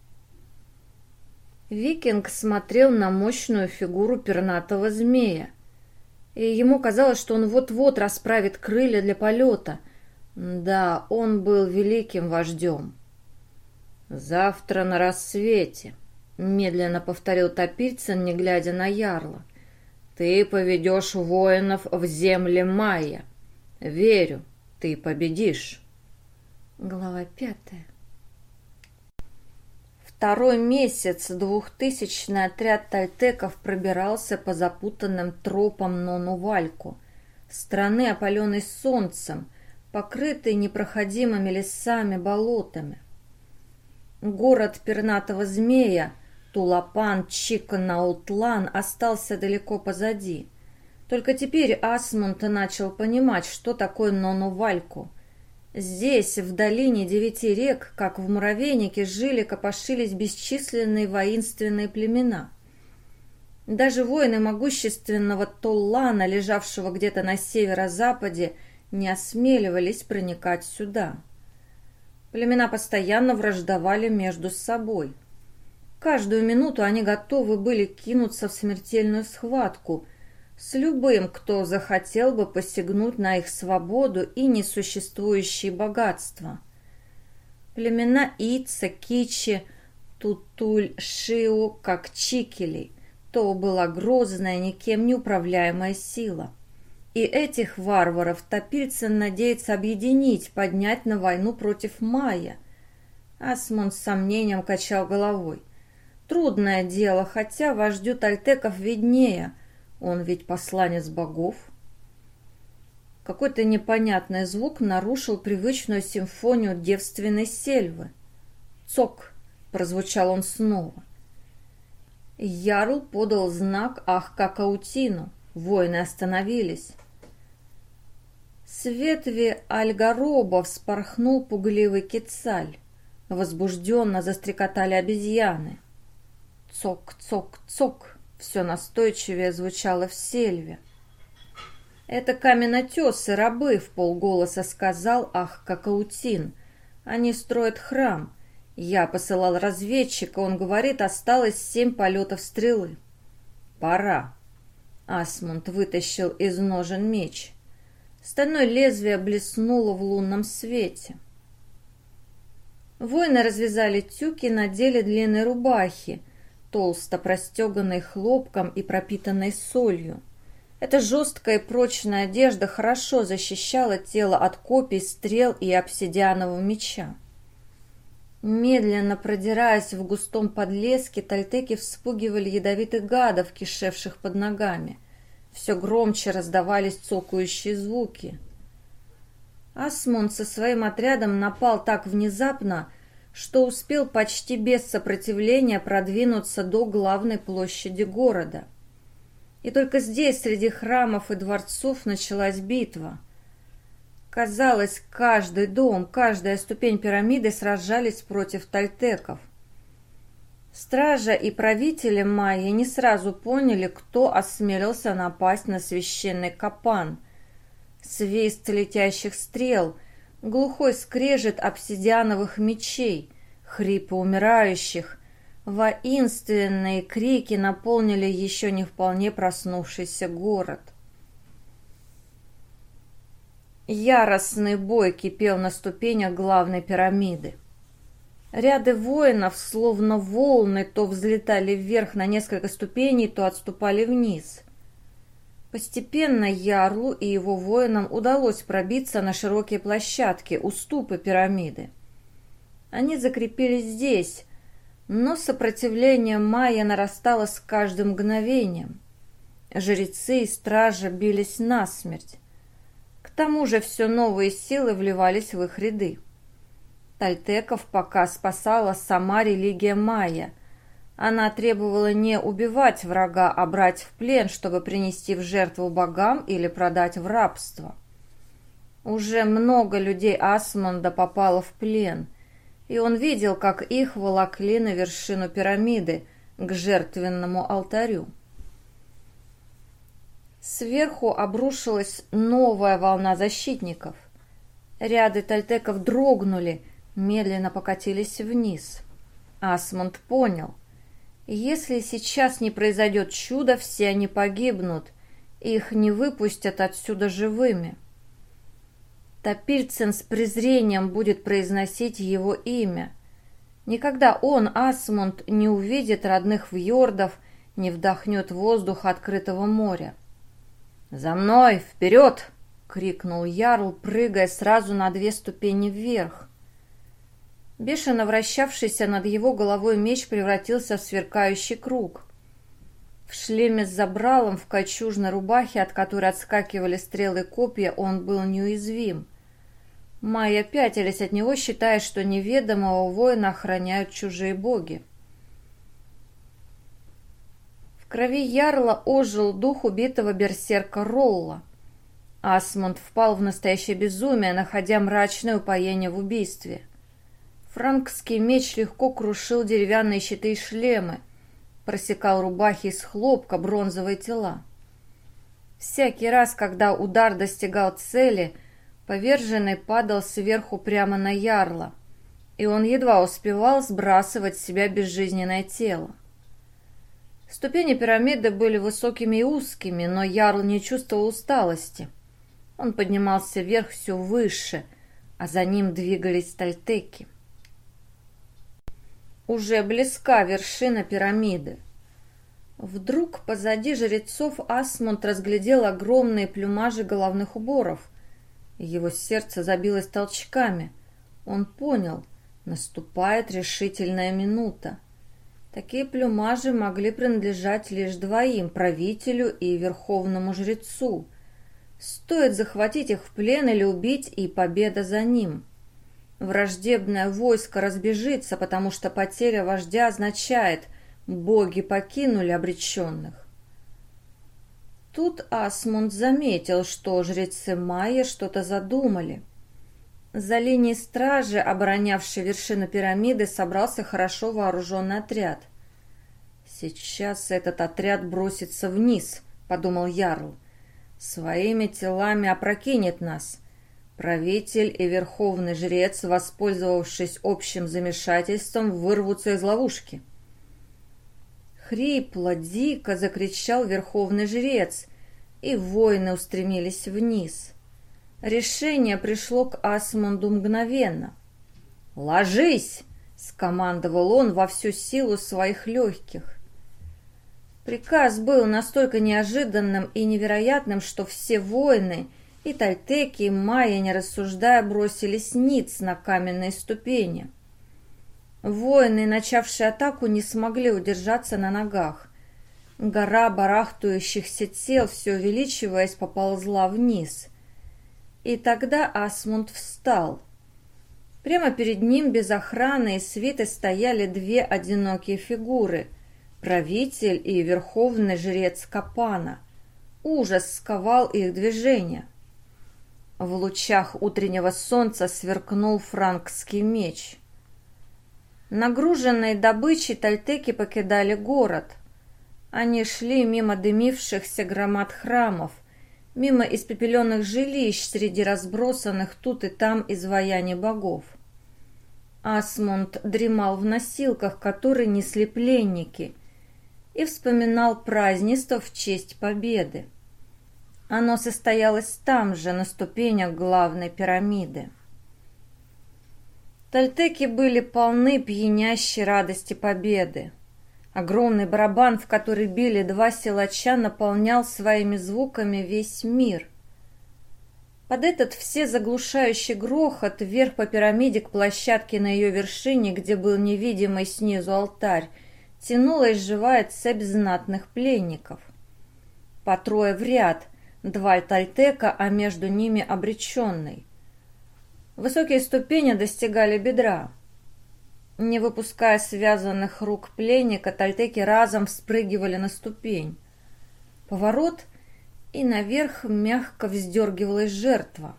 Викинг смотрел на мощную фигуру пернатого змея, и ему казалось, что он вот-вот расправит крылья для полета. Да, он был великим вождем. «Завтра на рассвете», — медленно повторил Топильцин, не глядя на ярла, — «ты поведешь воинов в земле Майя. Верю, ты победишь». Глава пятая. Второй месяц двухтысячный отряд тальтеков пробирался по запутанным тропам Нонувальку, страны, опаленной солнцем, покрытой непроходимыми лесами, болотами. Город пернатого змея, Тулапан Чиканаутлан, остался далеко позади. Только теперь Асмунд начал понимать, что такое Нонувальку. Здесь, в долине девяти рек, как в муравейнике, жили, копошились бесчисленные воинственные племена. Даже воины могущественного Толлана, лежавшего где-то на северо-западе, не осмеливались проникать сюда. Племена постоянно враждовали между собой. Каждую минуту они готовы были кинуться в смертельную схватку, с любым, кто захотел бы посягнуть на их свободу и несуществующие богатства. Племена Ица, Кичи, Тутуль, Шиу, как Чикели, то была грозная, никем не управляемая сила. И этих варваров Топильцин надеется объединить, поднять на войну против Майя. Асмон с сомнением качал головой. Трудное дело, хотя вождю тальтеков виднее – он ведь посланец богов. Какой-то непонятный звук нарушил привычную симфонию девственной сельвы. «Цок!» — прозвучал он снова. Ярл подал знак «Ах, как аутину!» Воины остановились. С ветви альгароба вспорхнул пугливый кицаль. Возбужденно застрекотали обезьяны. Цок, цок, цок все настойчивее звучало в сельве. «Это каменотесы, рабы», — в полголоса сказал, ах, как аутин. «Они строят храм. Я посылал разведчика, он говорит, осталось семь полетов стрелы». «Пора». Асмунд вытащил из ножен меч. Стальное лезвие блеснуло в лунном свете. Воины развязали тюки, надели длинные рубахи — толсто простеганной хлопком и пропитанной солью. Эта жесткая и прочная одежда хорошо защищала тело от копий, стрел и обсидианового меча. Медленно продираясь в густом подлеске, тальтеки вспугивали ядовитых гадов, кишевших под ногами. Все громче раздавались цокающие звуки. Асмунд со своим отрядом напал так внезапно, что успел почти без сопротивления продвинуться до главной площади города. И только здесь, среди храмов и дворцов, началась битва. Казалось, каждый дом, каждая ступень пирамиды сражались против тальтеков. Стража и правители майя не сразу поняли, кто осмелился напасть на священный капан. Свист летящих стрел, глухой скрежет обсидиановых мечей, хрипы умирающих, воинственные крики наполнили еще не вполне проснувшийся город. Яростный бой кипел на ступенях главной пирамиды. Ряды воинов, словно волны, то взлетали вверх на несколько ступеней, то отступали вниз. Постепенно Ярлу и его воинам удалось пробиться на широкие площадки, уступы пирамиды. Они закрепились здесь, но сопротивление майя нарастало с каждым мгновением. Жрецы и стражи бились насмерть. К тому же все новые силы вливались в их ряды. Тальтеков пока спасала сама религия майя – она требовала не убивать врага, а брать в плен, чтобы принести в жертву богам или продать в рабство. Уже много людей Асмонда попало в плен, и он видел, как их волокли на вершину пирамиды, к жертвенному алтарю. Сверху обрушилась новая волна защитников. Ряды тальтеков дрогнули, медленно покатились вниз. Асмунд понял. Если сейчас не произойдет чудо, все они погибнут. Их не выпустят отсюда живыми. Топильцин с презрением будет произносить его имя. Никогда он, Асмунд, не увидит родных вьордов, не вдохнет воздух открытого моря. «За мной! Вперед!» — крикнул Ярл, прыгая сразу на две ступени вверх. Бешено вращавшийся над его головой меч превратился в сверкающий круг. В шлеме с забралом, в кольчужной рубахе, от которой отскакивали стрелы копья, он был неуязвим. Майя пятились от него, считая, что неведомого воина охраняют чужие боги. В крови Ярла ожил дух убитого берсерка Ролла. Асмунд впал в настоящее безумие, находя мрачное упоение в убийстве. Франкский меч легко крушил деревянные щиты и шлемы, просекал рубахи из хлопка, бронзовые тела. Всякий раз, когда удар достигал цели, Поверженный падал сверху прямо на ярла, и он едва успевал сбрасывать с себя безжизненное тело. Ступени пирамиды были высокими и узкими, но ярл не чувствовал усталости. Он поднимался вверх все выше, а за ним двигались тальтеки. Уже близка вершина пирамиды. Вдруг позади жрецов Асмунд разглядел огромные плюмажи головных уборов, его сердце забилось толчками. Он понял, наступает решительная минута. Такие плюмажи могли принадлежать лишь двоим, правителю и верховному жрецу. Стоит захватить их в плен или убить, и победа за ним. Враждебное войско разбежится, потому что потеря вождя означает «боги покинули обреченных». Тут Асмунд заметил, что жрецы Майя что-то задумали. За линией стражи, оборонявшей вершину пирамиды, собрался хорошо вооруженный отряд. «Сейчас этот отряд бросится вниз», — подумал Ярл. «Своими телами опрокинет нас». Правитель и верховный жрец, воспользовавшись общим замешательством, вырвутся из ловушки. Хрипло, дико закричал верховный жрец, и воины устремились вниз. Решение пришло к Асмунду мгновенно. «Ложись!» — скомандовал он во всю силу своих легких. Приказ был настолько неожиданным и невероятным, что все воины, и тальтеки, и майя, не рассуждая, бросились ниц на каменные ступени. Воины, начавшие атаку, не смогли удержаться на ногах. Гора барахтующихся тел, все увеличиваясь, поползла вниз. И тогда Асмунд встал. Прямо перед ним без охраны и свиты стояли две одинокие фигуры — правитель и верховный жрец Капана. Ужас сковал их движение. В лучах утреннего солнца сверкнул франкский меч — Нагруженные добычей тальтеки покидали город. Они шли мимо дымившихся громад храмов, мимо испепеленных жилищ среди разбросанных тут и там изваяний богов. Асмунд дремал в носилках, которые несли пленники, и вспоминал празднество в честь победы. Оно состоялось там же, на ступенях главной пирамиды. Тальтеки были полны пьянящей радости победы. Огромный барабан, в который били два силача, наполнял своими звуками весь мир. Под этот все заглушающий грохот вверх по пирамиде к площадке на ее вершине, где был невидимый снизу алтарь, тянулась живая цепь знатных пленников. По трое в ряд, два тальтека, а между ними обреченный. Высокие ступени достигали бедра. Не выпуская связанных рук пленника, тальтеки разом вспрыгивали на ступень. Поворот, и наверх мягко вздергивалась жертва.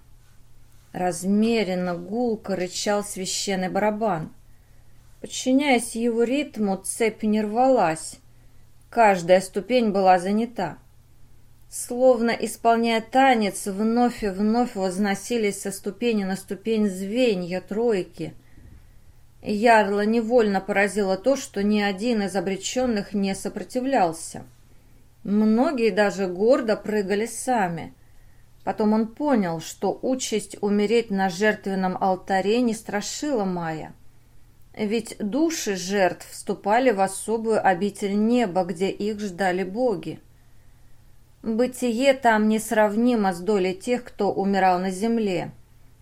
Размеренно, гулко рычал священный барабан. Подчиняясь его ритму, цепь не рвалась. Каждая ступень была занята. Словно исполняя танец, вновь и вновь возносились со ступени на ступень звенья тройки. Ярла невольно поразило то, что ни один из обреченных не сопротивлялся. Многие даже гордо прыгали сами. Потом он понял, что участь умереть на жертвенном алтаре не страшила Майя. Ведь души жертв вступали в особую обитель неба, где их ждали боги. Бытие там несравнимо с долей тех, кто умирал на земле.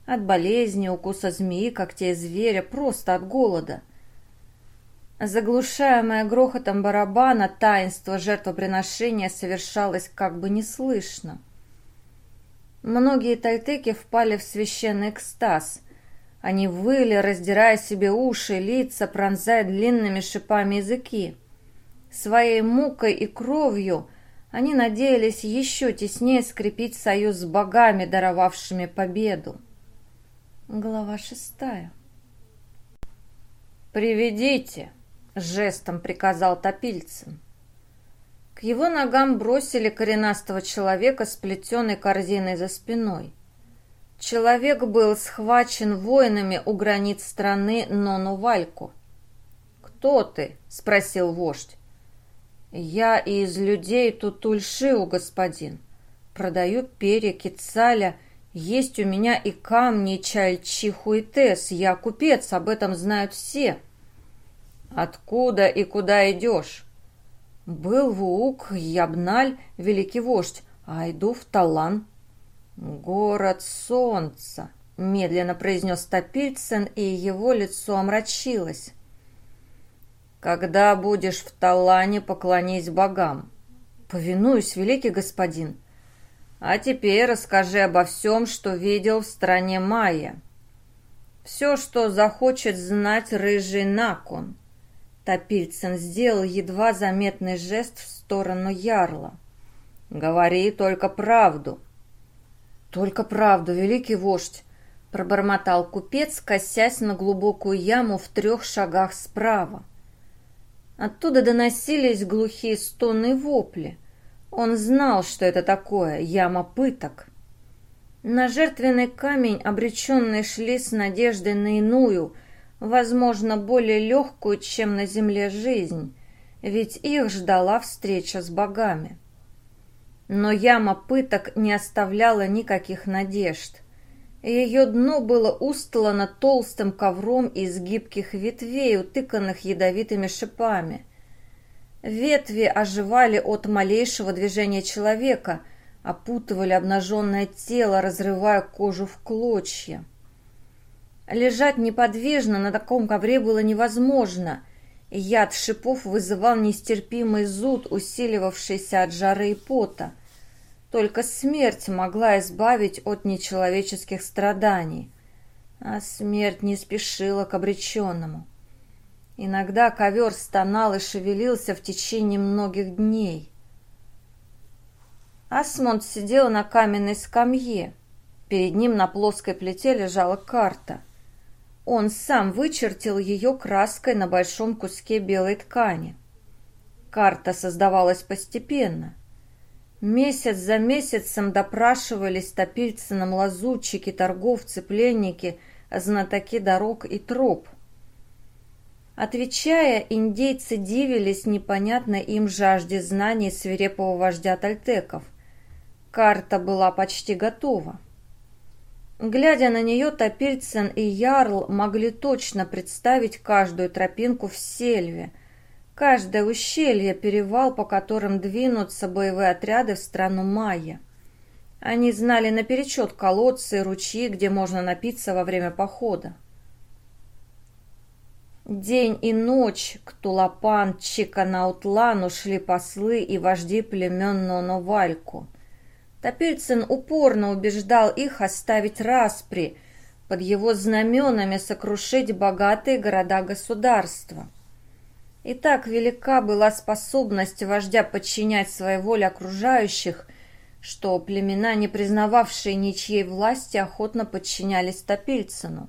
От болезни, укуса змеи, когтей зверя, просто от голода. Заглушаемое грохотом барабана, таинство жертвоприношения совершалось как бы неслышно. Многие тайтеки впали в священный экстаз – они выли, раздирая себе уши, лица, пронзая длинными шипами языки. Своей мукой и кровью они надеялись еще теснее скрепить союз с богами, даровавшими победу. Глава шестая. «Приведите!» — жестом приказал Топильцин. К его ногам бросили коренастого человека с плетеной корзиной за спиной. Человек был схвачен воинами у границ страны Нонувальку. «Кто ты?» — спросил вождь. «Я из людей Тутульшиу, господин. Продаю перья кицаля, есть у меня и камни Чальчихуитес, я купец, об этом знают все». «Откуда и куда идешь?» «Был в Уук, Ябналь, великий вождь, а иду в Талан». «Город солнца», — медленно произнес Топильцин, и его лицо омрачилось. «Когда будешь в Талане, поклонись богам». «Повинуюсь, великий господин». «А теперь расскажи обо всем, что видел в стране Майя». «Все, что захочет знать рыжий Након». Топильцин сделал едва заметный жест в сторону ярла. «Говори только правду». «Только правду, великий вождь!» — пробормотал купец, косясь на глубокую яму в трех шагах справа. Оттуда доносились глухие стоны и вопли. Он знал, что это такое — яма пыток. На жертвенный камень обреченные шли с надеждой на иную, возможно, более легкую, чем на земле жизнь, ведь их ждала встреча с богами. Но яма пыток не оставляла никаких надежд. Ее дно было устлано толстым ковром из гибких ветвей, утыканных ядовитыми шипами. Ветви оживали от малейшего движения человека, опутывали обнаженное тело, разрывая кожу в клочья. Лежать неподвижно на таком ковре было невозможно. Яд шипов вызывал нестерпимый зуд, усиливавшийся от жары и пота. Только смерть могла избавить от нечеловеческих страданий, а смерть не спешила к обреченному. Иногда ковер стонал и шевелился в течение многих дней. Асмунд сидел на каменной скамье. Перед ним на плоской плите лежала карта. Он сам вычертил ее краской на большом куске белой ткани. Карта создавалась постепенно. Месяц за месяцем допрашивались топильцыном лазутчики, торговцы, пленники, знатоки дорог и троп. Отвечая, индейцы дивились непонятной им жажде знаний свирепого вождя тальтеков. Карта была почти готова. Глядя на нее, Топильцин и Ярл могли точно представить каждую тропинку в сельве – Каждое ущелье – перевал, по которым двинутся боевые отряды в страну Майя. Они знали наперечет колодцы и ручьи, где можно напиться во время похода. День и ночь к Тулапан Чиканаутлану шли послы и вожди племен Ноновальку. Топильцин упорно убеждал их оставить распри, под его знаменами сокрушить богатые города-государства – и так велика была способность вождя подчинять своей воле окружающих, что племена, не признававшие ничьей власти, охотно подчинялись Топильцину.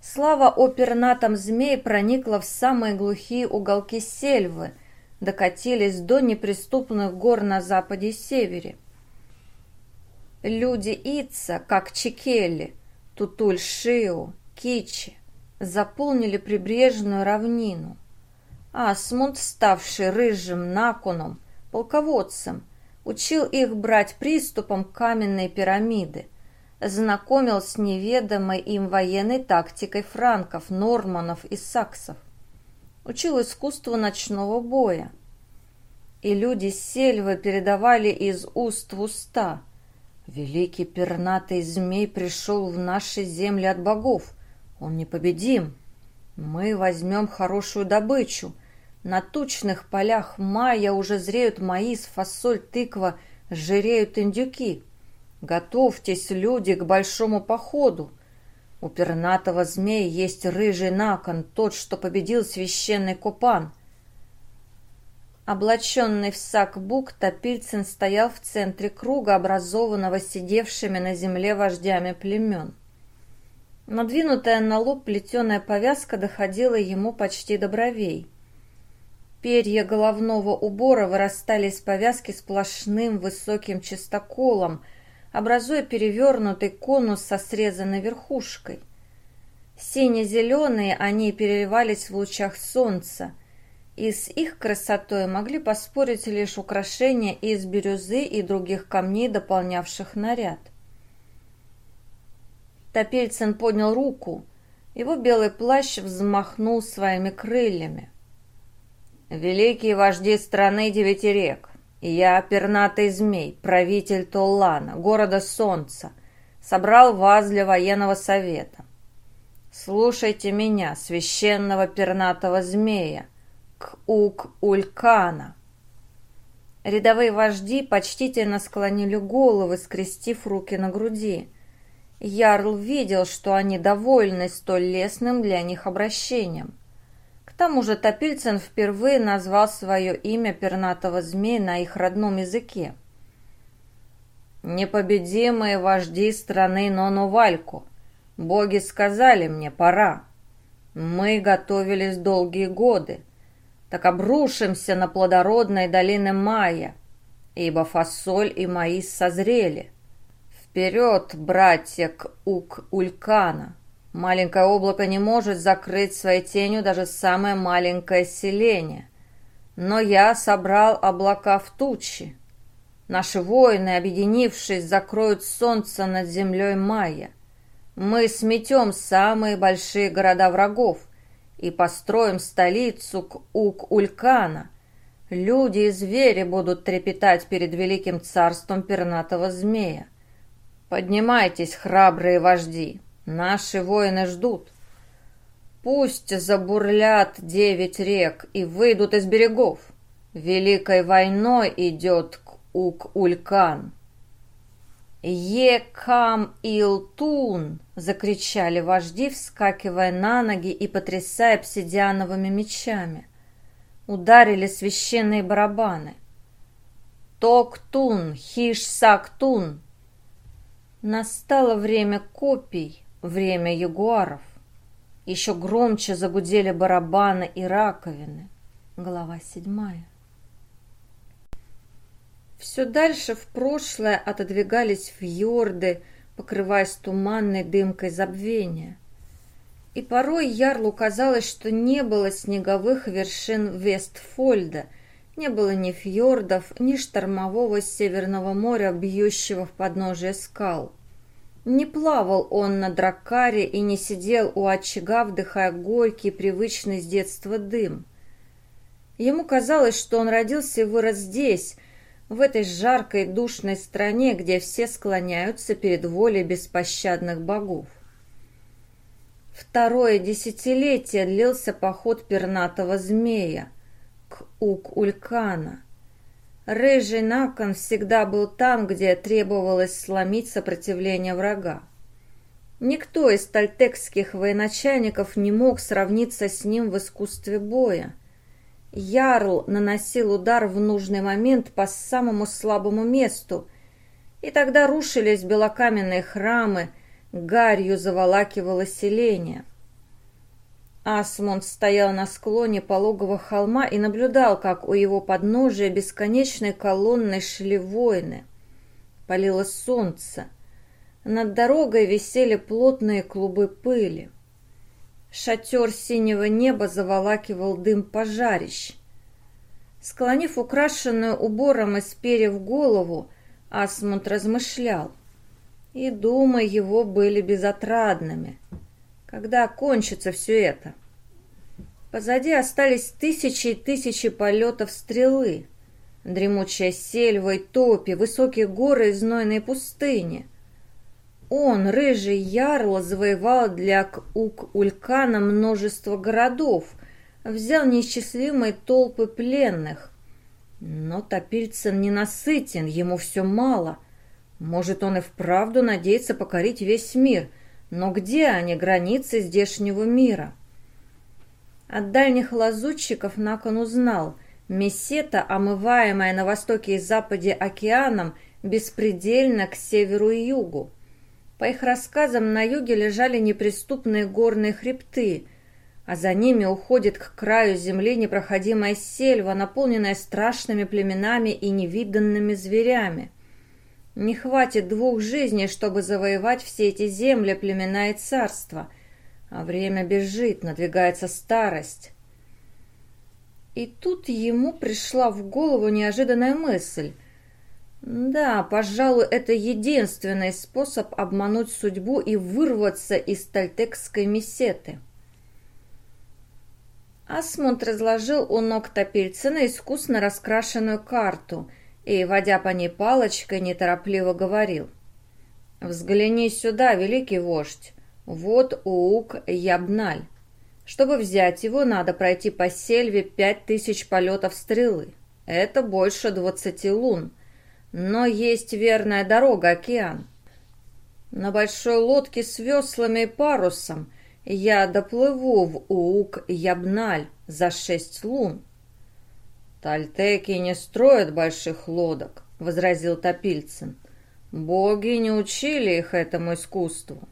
Слава о пернатом змей проникла в самые глухие уголки сельвы, докатились до неприступных гор на западе и севере. Люди Ица, как Чекели, Тутуль-Шиу, Кичи, заполнили прибрежную равнину. Асмунд, ставший рыжим накуном, полководцем, учил их брать приступом каменные пирамиды, знакомил с неведомой им военной тактикой франков, норманов и саксов, учил искусству ночного боя. И люди сельвы передавали из уст в уста. Великий пернатый змей пришел в наши земли от богов. Он непобедим. Мы возьмем хорошую добычу. На тучных полях мая уже зреют маис, фасоль, тыква, жиреют индюки. Готовьтесь, люди, к большому походу. У пернатого змея есть рыжий након, тот, что победил священный Купан. Облаченный в сак бук, Топильцин стоял в центре круга, образованного сидевшими на земле вождями племен. Надвинутая на лоб плетеная повязка доходила ему почти до бровей. Перья головного убора вырастали из повязки сплошным высоким чистоколом, образуя перевернутый конус со срезанной верхушкой. Сине-зеленые они переливались в лучах солнца, и с их красотой могли поспорить лишь украшения из бирюзы и других камней, дополнявших наряд. Топельцин поднял руку, его белый плащ взмахнул своими крыльями. «Великие вожди страны девяти рек, я, пернатый змей, правитель Толлана, города Солнца, собрал вас для военного совета. Слушайте меня, священного пернатого змея, К-Ук-Улькана. Рядовые вожди почтительно склонили головы, скрестив руки на груди. Ярл видел, что они довольны столь лестным для них обращением. К тому же Топильцин впервые назвал свое имя пернатого змея на их родном языке. «Непобедимые вожди страны Нонувальку, боги сказали мне, пора. Мы готовились долгие годы, так обрушимся на плодородные долины Майя, ибо фасоль и маис созрели. Вперед, братья к Ук-Улькана!» Маленькое облако не может закрыть своей тенью даже самое маленькое селение. Но я собрал облака в тучи. Наши воины, объединившись, закроют солнце над землей Майя. Мы сметем самые большие города врагов и построим столицу к Ук-Улькана. Люди и звери будут трепетать перед великим царством пернатого змея. Поднимайтесь, храбрые вожди, Наши воины ждут. Пусть забурлят девять рек и выйдут из берегов. Великой войной идет к Ук-Улькан. «Е-кам-ил-тун!» — закричали вожди, вскакивая на ноги и потрясая обсидиановыми мечами. Ударили священные барабаны. «Ток-тун! Хиш-сак-тун!» Настало время копий, Время ягуаров. Еще громче загудели барабаны и раковины. Глава седьмая. Все дальше в прошлое отодвигались фьорды, покрываясь туманной дымкой забвения. И порой Ярлу казалось, что не было снеговых вершин Вестфольда, не было ни фьордов, ни штормового Северного моря, бьющего в подножие скал. Не плавал он на дракаре и не сидел у очага, вдыхая горький, привычный с детства дым. Ему казалось, что он родился и вырос здесь, в этой жаркой душной стране, где все склоняются перед волей беспощадных богов. Второе десятилетие длился поход пернатого змея к Ук-Улькана – Рыжий Након всегда был там, где требовалось сломить сопротивление врага. Никто из тальтекских военачальников не мог сравниться с ним в искусстве боя. Ярл наносил удар в нужный момент по самому слабому месту, и тогда рушились белокаменные храмы, гарью заволакивало селение. Асмунд стоял на склоне пологого холма и наблюдал, как у его подножия бесконечной колонной шли воины. Палило солнце. Над дорогой висели плотные клубы пыли. Шатер синего неба заволакивал дым пожарищ. Склонив украшенную убором из перьев голову, Асмунд размышлял. И думы его были безотрадными. Когда кончится все это? Позади остались тысячи и тысячи полетов стрелы. Дремучая сельва и топи, высокие горы и знойные пустыни. Он, рыжий ярл, завоевал для Ук-Улькана множество городов, взял неисчислимые толпы пленных. Но Топильцин ненасытен, ему все мало. Может, он и вправду надеется покорить весь мир — но где они, границы здешнего мира? От дальних лазутчиков Након узнал, Месета, омываемая на востоке и западе океаном, беспредельно к северу и югу. По их рассказам, на юге лежали неприступные горные хребты, а за ними уходит к краю земли непроходимая сельва, наполненная страшными племенами и невиданными зверями – не хватит двух жизней, чтобы завоевать все эти земли, племена и царства. А время бежит, надвигается старость. И тут ему пришла в голову неожиданная мысль. Да, пожалуй, это единственный способ обмануть судьбу и вырваться из тальтекской месеты. Асмунд разложил у ног Топельцина искусно раскрашенную карту – и, водя по ней палочкой, неторопливо говорил. «Взгляни сюда, великий вождь, вот Уук Ябналь. Чтобы взять его, надо пройти по сельве пять тысяч полетов стрелы. Это больше двадцати лун. Но есть верная дорога, океан. На большой лодке с веслами и парусом я доплыву в Уук Ябналь за шесть лун. «Тальтеки не строят больших лодок», — возразил Топильцин. «Боги не учили их этому искусству.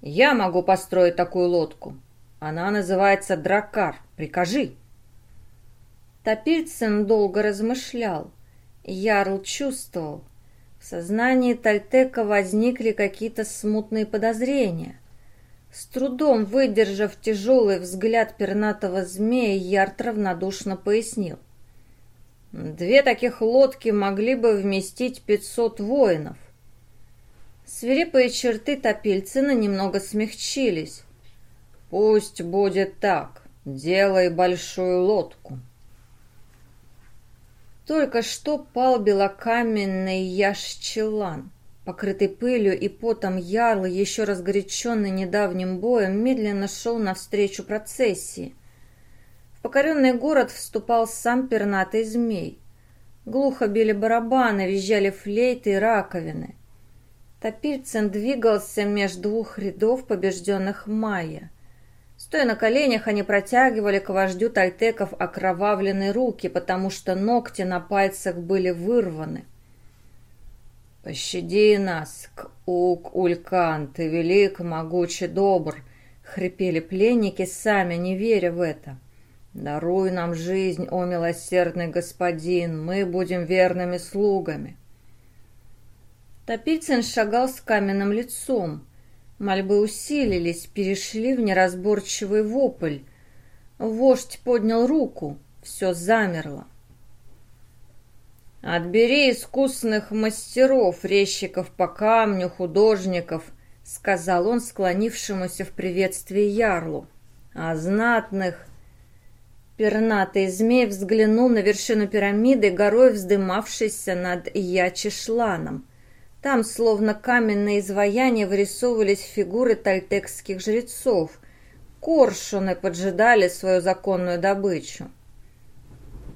Я могу построить такую лодку. Она называется Дракар. Прикажи». Топильцин долго размышлял. Ярл чувствовал. В сознании Тальтека возникли какие-то смутные подозрения. С трудом выдержав тяжелый взгляд пернатого змея, Ярт равнодушно пояснил. Две таких лодки могли бы вместить пятьсот воинов. Свирепые черты Топильцина немного смягчились. Пусть будет так. Делай большую лодку. Только что пал белокаменный яшчелан. Покрытый пылью и потом ярл, еще разгоряченный недавним боем, медленно шел навстречу процессии. Покоренный город вступал сам пернатый змей. Глухо били барабаны, визжали флейты и раковины. Топильцин двигался между двух рядов побежденных майя. Стоя на коленях, они протягивали к вождю тальтеков окровавленные руки, потому что ногти на пальцах были вырваны. «Пощади нас, Кук-Улькан, ты велик, могучий, добр!» — хрипели пленники, сами не веря в это. Даруй нам жизнь, о милосердный господин, мы будем верными слугами. Топицын шагал с каменным лицом. Мольбы усилились, перешли в неразборчивый вопль. Вождь поднял руку, все замерло. «Отбери искусных мастеров, резчиков по камню, художников», — сказал он склонившемуся в приветствии ярлу. «А знатных Пернатый змей взглянул на вершину пирамиды, горой вздымавшейся над Ячешланом. Там, словно каменные изваяния, вырисовывались фигуры тальтекских жрецов. Коршуны поджидали свою законную добычу.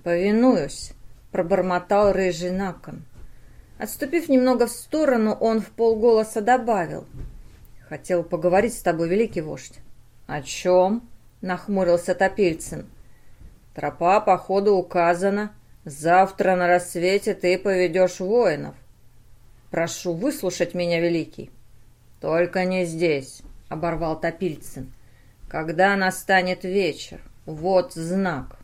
«Повинуюсь», — пробормотал рыжий након. Отступив немного в сторону, он в полголоса добавил. «Хотел поговорить с тобой, великий вождь». «О чем?» — нахмурился Топильцин. Тропа походу указана. Завтра на рассвете ты поведешь воинов. Прошу выслушать меня, великий. Только не здесь, оборвал Топильцин. Когда настанет вечер, вот знак.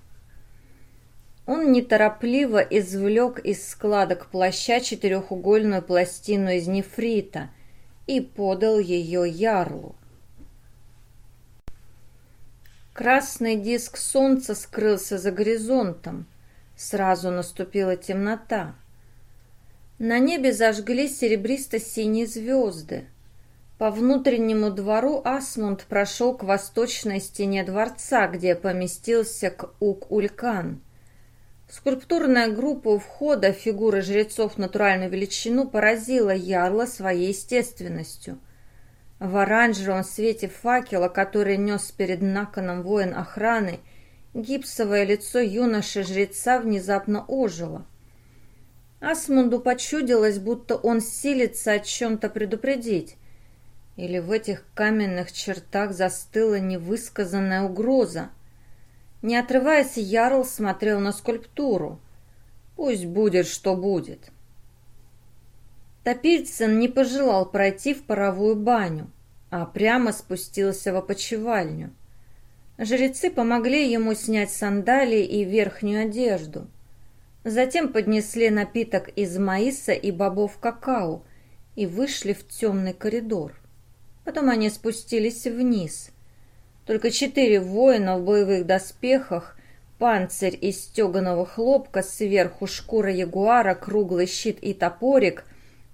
Он неторопливо извлек из складок плаща четырехугольную пластину из нефрита и подал ее ярлу. Красный диск солнца скрылся за горизонтом. Сразу наступила темнота. На небе зажглись серебристо-синие звезды. По внутреннему двору Асмунд прошел к восточной стене дворца, где поместился к Ук-Улькан. Скульптурная группа у входа фигуры жрецов натуральную величину поразила Ярла своей естественностью. В оранжевом свете факела, который нес перед наконом воин охраны, гипсовое лицо юноши-жреца внезапно ожило. Асмунду почудилось, будто он силится о чем-то предупредить. Или в этих каменных чертах застыла невысказанная угроза. Не отрываясь, Ярл смотрел на скульптуру. Пусть будет, что будет. Топильцин не пожелал пройти в паровую баню, а прямо спустился в опочивальню. Жрецы помогли ему снять сандалии и верхнюю одежду – Затем поднесли напиток из маиса и бобов какао и вышли в темный коридор. Потом они спустились вниз. Только четыре воина в боевых доспехах, панцирь из стеганого хлопка, сверху шкура ягуара, круглый щит и топорик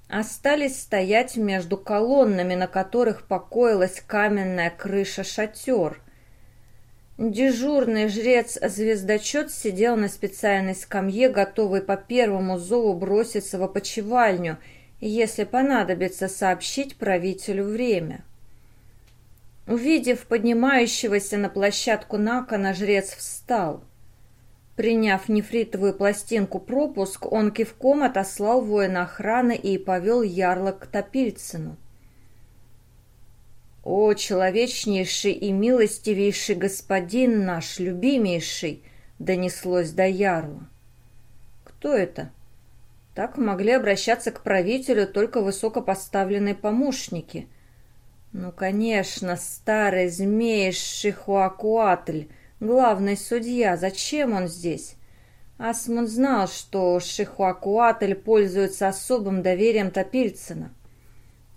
остались стоять между колоннами, на которых покоилась каменная крыша-шатер – Дежурный жрец-звездочет сидел на специальной скамье, готовый по первому зову броситься в опочивальню, если понадобится сообщить правителю время. Увидев поднимающегося на площадку Накона, жрец встал. Приняв нефритовую пластинку пропуск, он кивком отослал воина охраны и повел ярла к Топильцину. «О, человечнейший и милостивейший господин наш, любимейший!» — донеслось до ярла. «Кто это?» Так могли обращаться к правителю только высокопоставленные помощники. Ну, конечно, старый змей Шихуакуатль, главный судья. Зачем он здесь? Асмун знал, что Шихуакуатль пользуется особым доверием Топильцина.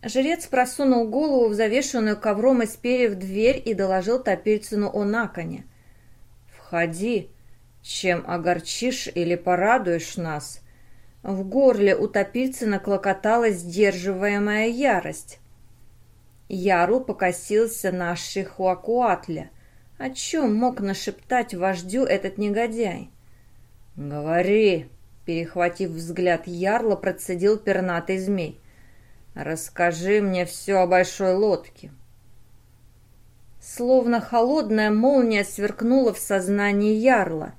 Жрец просунул голову в завешенную ковром из перьев дверь и доложил Топильцину о наконе. «Входи, чем огорчишь или порадуешь нас». В горле у Топильцина клокотала сдерживаемая ярость. Яру покосился на Шихуакуатля. О чем мог нашептать вождю этот негодяй? «Говори!» — перехватив взгляд ярла, процедил пернатый змей. «Расскажи мне все о большой лодке». Словно холодная молния сверкнула в сознании Ярла.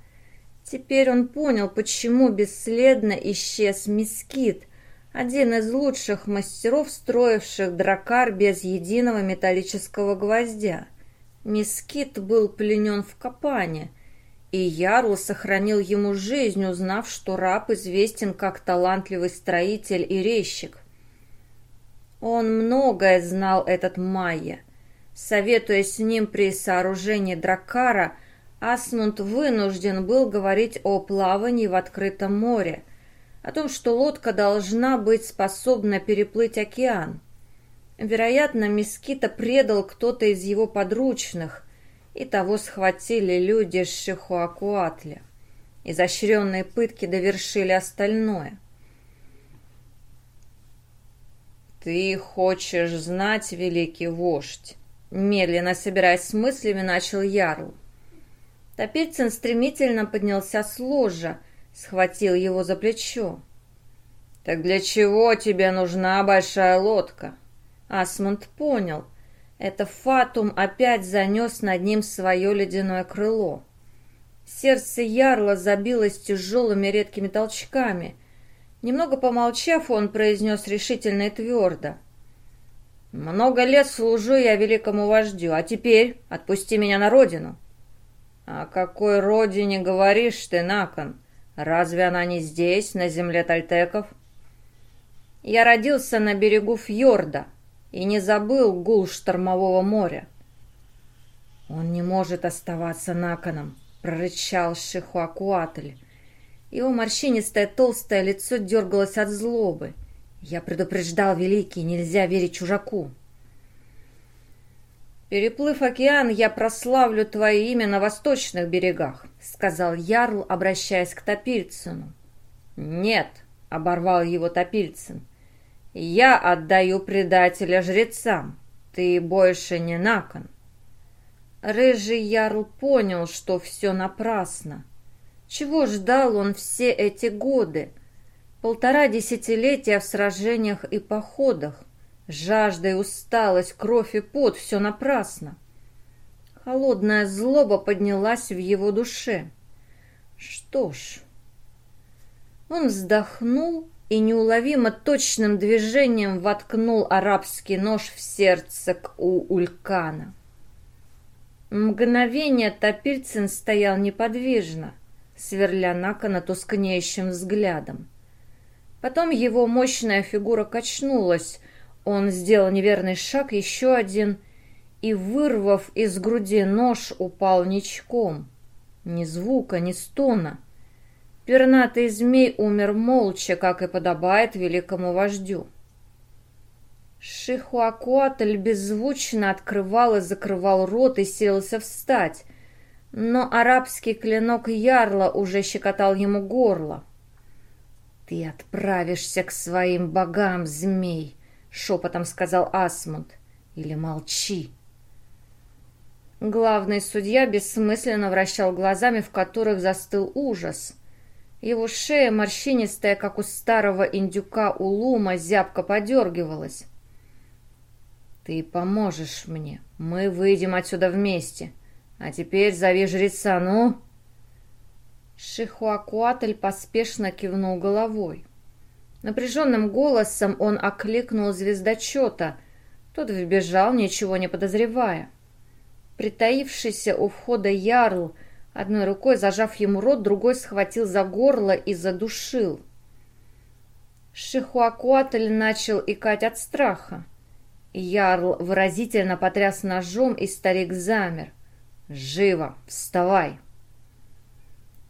Теперь он понял, почему бесследно исчез Мискит, один из лучших мастеров, строивших дракар без единого металлического гвоздя. Мискит был пленен в Капане, и Ярл сохранил ему жизнь, узнав, что раб известен как талантливый строитель и резчик. Он многое знал, этот Майя. Советуясь с ним при сооружении Дракара, Асмунд вынужден был говорить о плавании в открытом море, о том, что лодка должна быть способна переплыть океан. Вероятно, Мескита предал кто-то из его подручных, и того схватили люди с Шихуакуатля. Изощренные пытки довершили остальное — «Ты хочешь знать, великий вождь?» Медленно собираясь с мыслями, начал Ярл. Топицын стремительно поднялся с ложа, схватил его за плечо. «Так для чего тебе нужна большая лодка?» Асмунд понял. Это Фатум опять занес над ним свое ледяное крыло. Сердце Ярла забилось тяжелыми редкими толчками. Немного помолчав, он произнес решительно и твердо. «Много лет служу я великому вождю, а теперь отпусти меня на родину». «О какой родине говоришь ты, Након? Разве она не здесь, на земле тальтеков?» «Я родился на берегу фьорда и не забыл гул штормового моря». «Он не может оставаться наконом», — прорычал Шихуакуатль. Его морщинистое толстое лицо дергалось от злобы. «Я предупреждал, Великий, нельзя верить чужаку». «Переплыв океан, я прославлю твое имя на восточных берегах», — сказал Ярл, обращаясь к Топильцину. «Нет», — оборвал его Топильцин, — «я отдаю предателя жрецам. Ты больше не на кон». Рыжий Ярл понял, что все напрасно. Чего ждал он все эти годы? Полтора десятилетия в сражениях и походах. Жажда и усталость, кровь и пот — все напрасно. Холодная злоба поднялась в его душе. Что ж... Он вздохнул и неуловимо точным движением воткнул арабский нож в сердце к у Улькана. Мгновение Топильцин стоял неподвижно, сверля Накона тускнеющим взглядом. Потом его мощная фигура качнулась, он сделал неверный шаг, еще один, и, вырвав из груди нож, упал ничком. Ни звука, ни стона. Пернатый змей умер молча, как и подобает великому вождю. Шихуакуатль беззвучно открывал и закрывал рот и селся встать, но арабский клинок ярла уже щекотал ему горло. «Ты отправишься к своим богам, змей!» — шепотом сказал Асмунд. «Или молчи!» Главный судья бессмысленно вращал глазами, в которых застыл ужас. Его шея, морщинистая, как у старого индюка улума, зябко подергивалась. «Ты поможешь мне. Мы выйдем отсюда вместе. А теперь зови жреца, ну!» Шихуакуатль поспешно кивнул головой. Напряженным голосом он окликнул звездочета. Тот вбежал, ничего не подозревая. Притаившийся у входа ярл, одной рукой зажав ему рот, другой схватил за горло и задушил. Шихуакуатль начал икать от страха. Ярл выразительно потряс ножом, и старик замер. «Живо! Вставай!»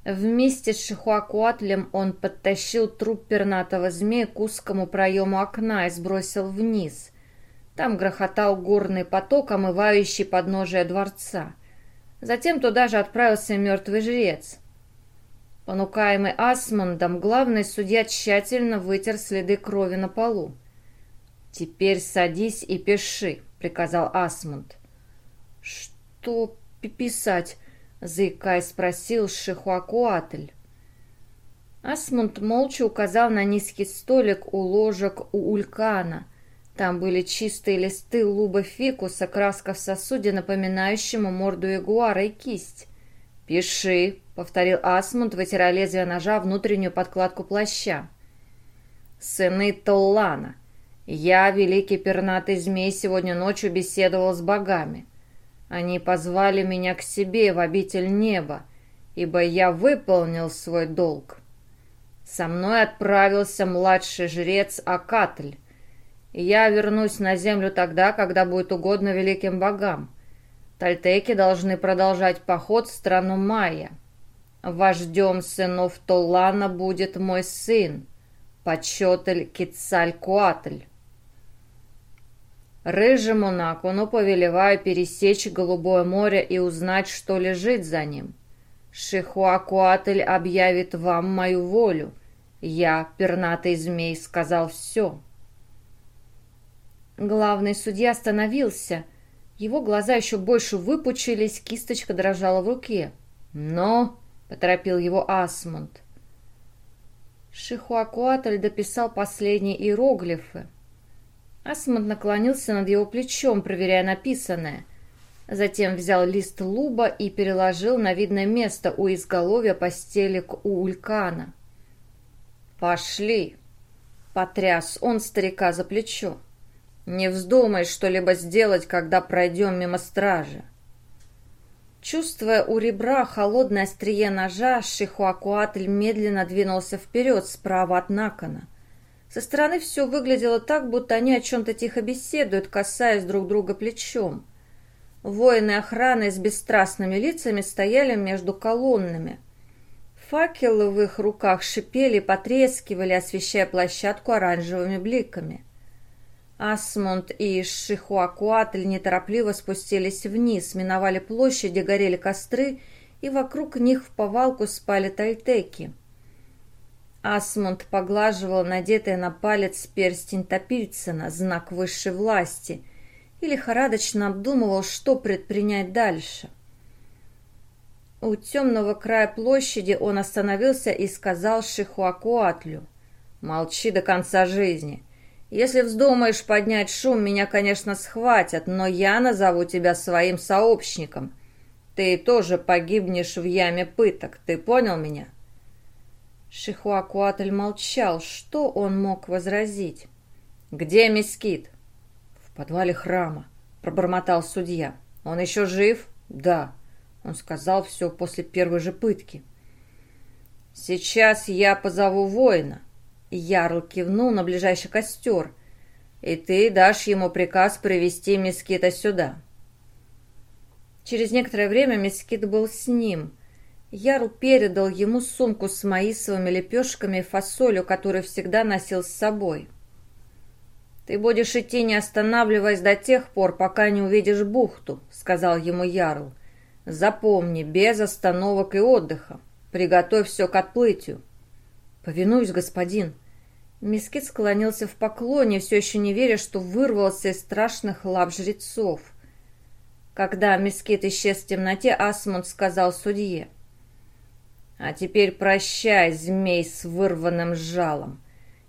Вместе с Шихуакуатлем он подтащил труп пернатого змея к узкому проему окна и сбросил вниз. Там грохотал горный поток, омывающий подножие дворца. Затем туда же отправился мертвый жрец. Понукаемый Асмондом, главный судья тщательно вытер следы крови на полу. «Теперь садись и пиши», — приказал Асмунд. «Что писать?» заикаясь, спросил Шихуакуатль. Асмунд молча указал на низкий столик у ложек у Улькана. Там были чистые листы луба фикуса, краска в сосуде, напоминающему морду ягуара и кисть. «Пиши», — повторил Асмунд, вытирая лезвие ножа внутреннюю подкладку плаща. «Сыны Толлана, я, великий пернатый змей, сегодня ночью беседовал с богами. Они позвали меня к себе в обитель неба, ибо я выполнил свой долг. Со мной отправился младший жрец Акатль, я вернусь на землю тогда, когда будет угодно великим богам. Тальтеки должны продолжать поход в страну Майя. Вождем сынов Толлана будет мой сын, почетель Кицалькуатль. Рыжему Накуну повелеваю пересечь Голубое море и узнать, что лежит за ним. Шихуакуатль объявит вам мою волю. Я, пернатый змей, сказал все. Главный судья остановился. Его глаза еще больше выпучились, кисточка дрожала в руке. «Но!» — поторопил его Асмунд. Шихуакуатль дописал последние иероглифы. Асмунд наклонился над его плечом, проверяя написанное. Затем взял лист луба и переложил на видное место у изголовья постели к Улькана. «Пошли!» — потряс он старика за плечо. «Не вздумай что-либо сделать, когда пройдем мимо стражи!» Чувствуя у ребра холодное острие ножа, Шихуакуатль медленно двинулся вперед справа от Накона. Со стороны все выглядело так, будто они о чем-то тихо беседуют, касаясь друг друга плечом. Воины охраны с бесстрастными лицами стояли между колоннами. Факелы в их руках шипели потрескивали, освещая площадку оранжевыми бликами. Асмунд и Шихуакуатль неторопливо спустились вниз, миновали площади, горели костры, и вокруг них в повалку спали тальтеки. Асмунд поглаживал надетый на палец перстень Топильцина, знак высшей власти, и лихорадочно обдумывал, что предпринять дальше. У темного края площади он остановился и сказал Шихуакуатлю, «Молчи до конца жизни. Если вздумаешь поднять шум, меня, конечно, схватят, но я назову тебя своим сообщником. Ты тоже погибнешь в яме пыток, ты понял меня?» Шихуакуатль молчал. Что он мог возразить? «Где Мескит?» «В подвале храма», — пробормотал судья. «Он еще жив?» «Да». Он сказал все после первой же пытки. «Сейчас я позову воина». Ярл кивнул на ближайший костер. «И ты дашь ему приказ привести Мескита сюда». Через некоторое время Мескит был с ним — Ярл передал ему сумку с маисовыми лепешками и фасолью, которую всегда носил с собой. «Ты будешь идти, не останавливаясь до тех пор, пока не увидишь бухту», — сказал ему Ярл. «Запомни, без остановок и отдыха. Приготовь все к отплытию». «Повинуюсь, господин». Мискит склонился в поклоне, все еще не веря, что вырвался из страшных лап жрецов. Когда Мискит исчез в темноте, Асмунд сказал судье — а теперь прощай, змей с вырванным жалом.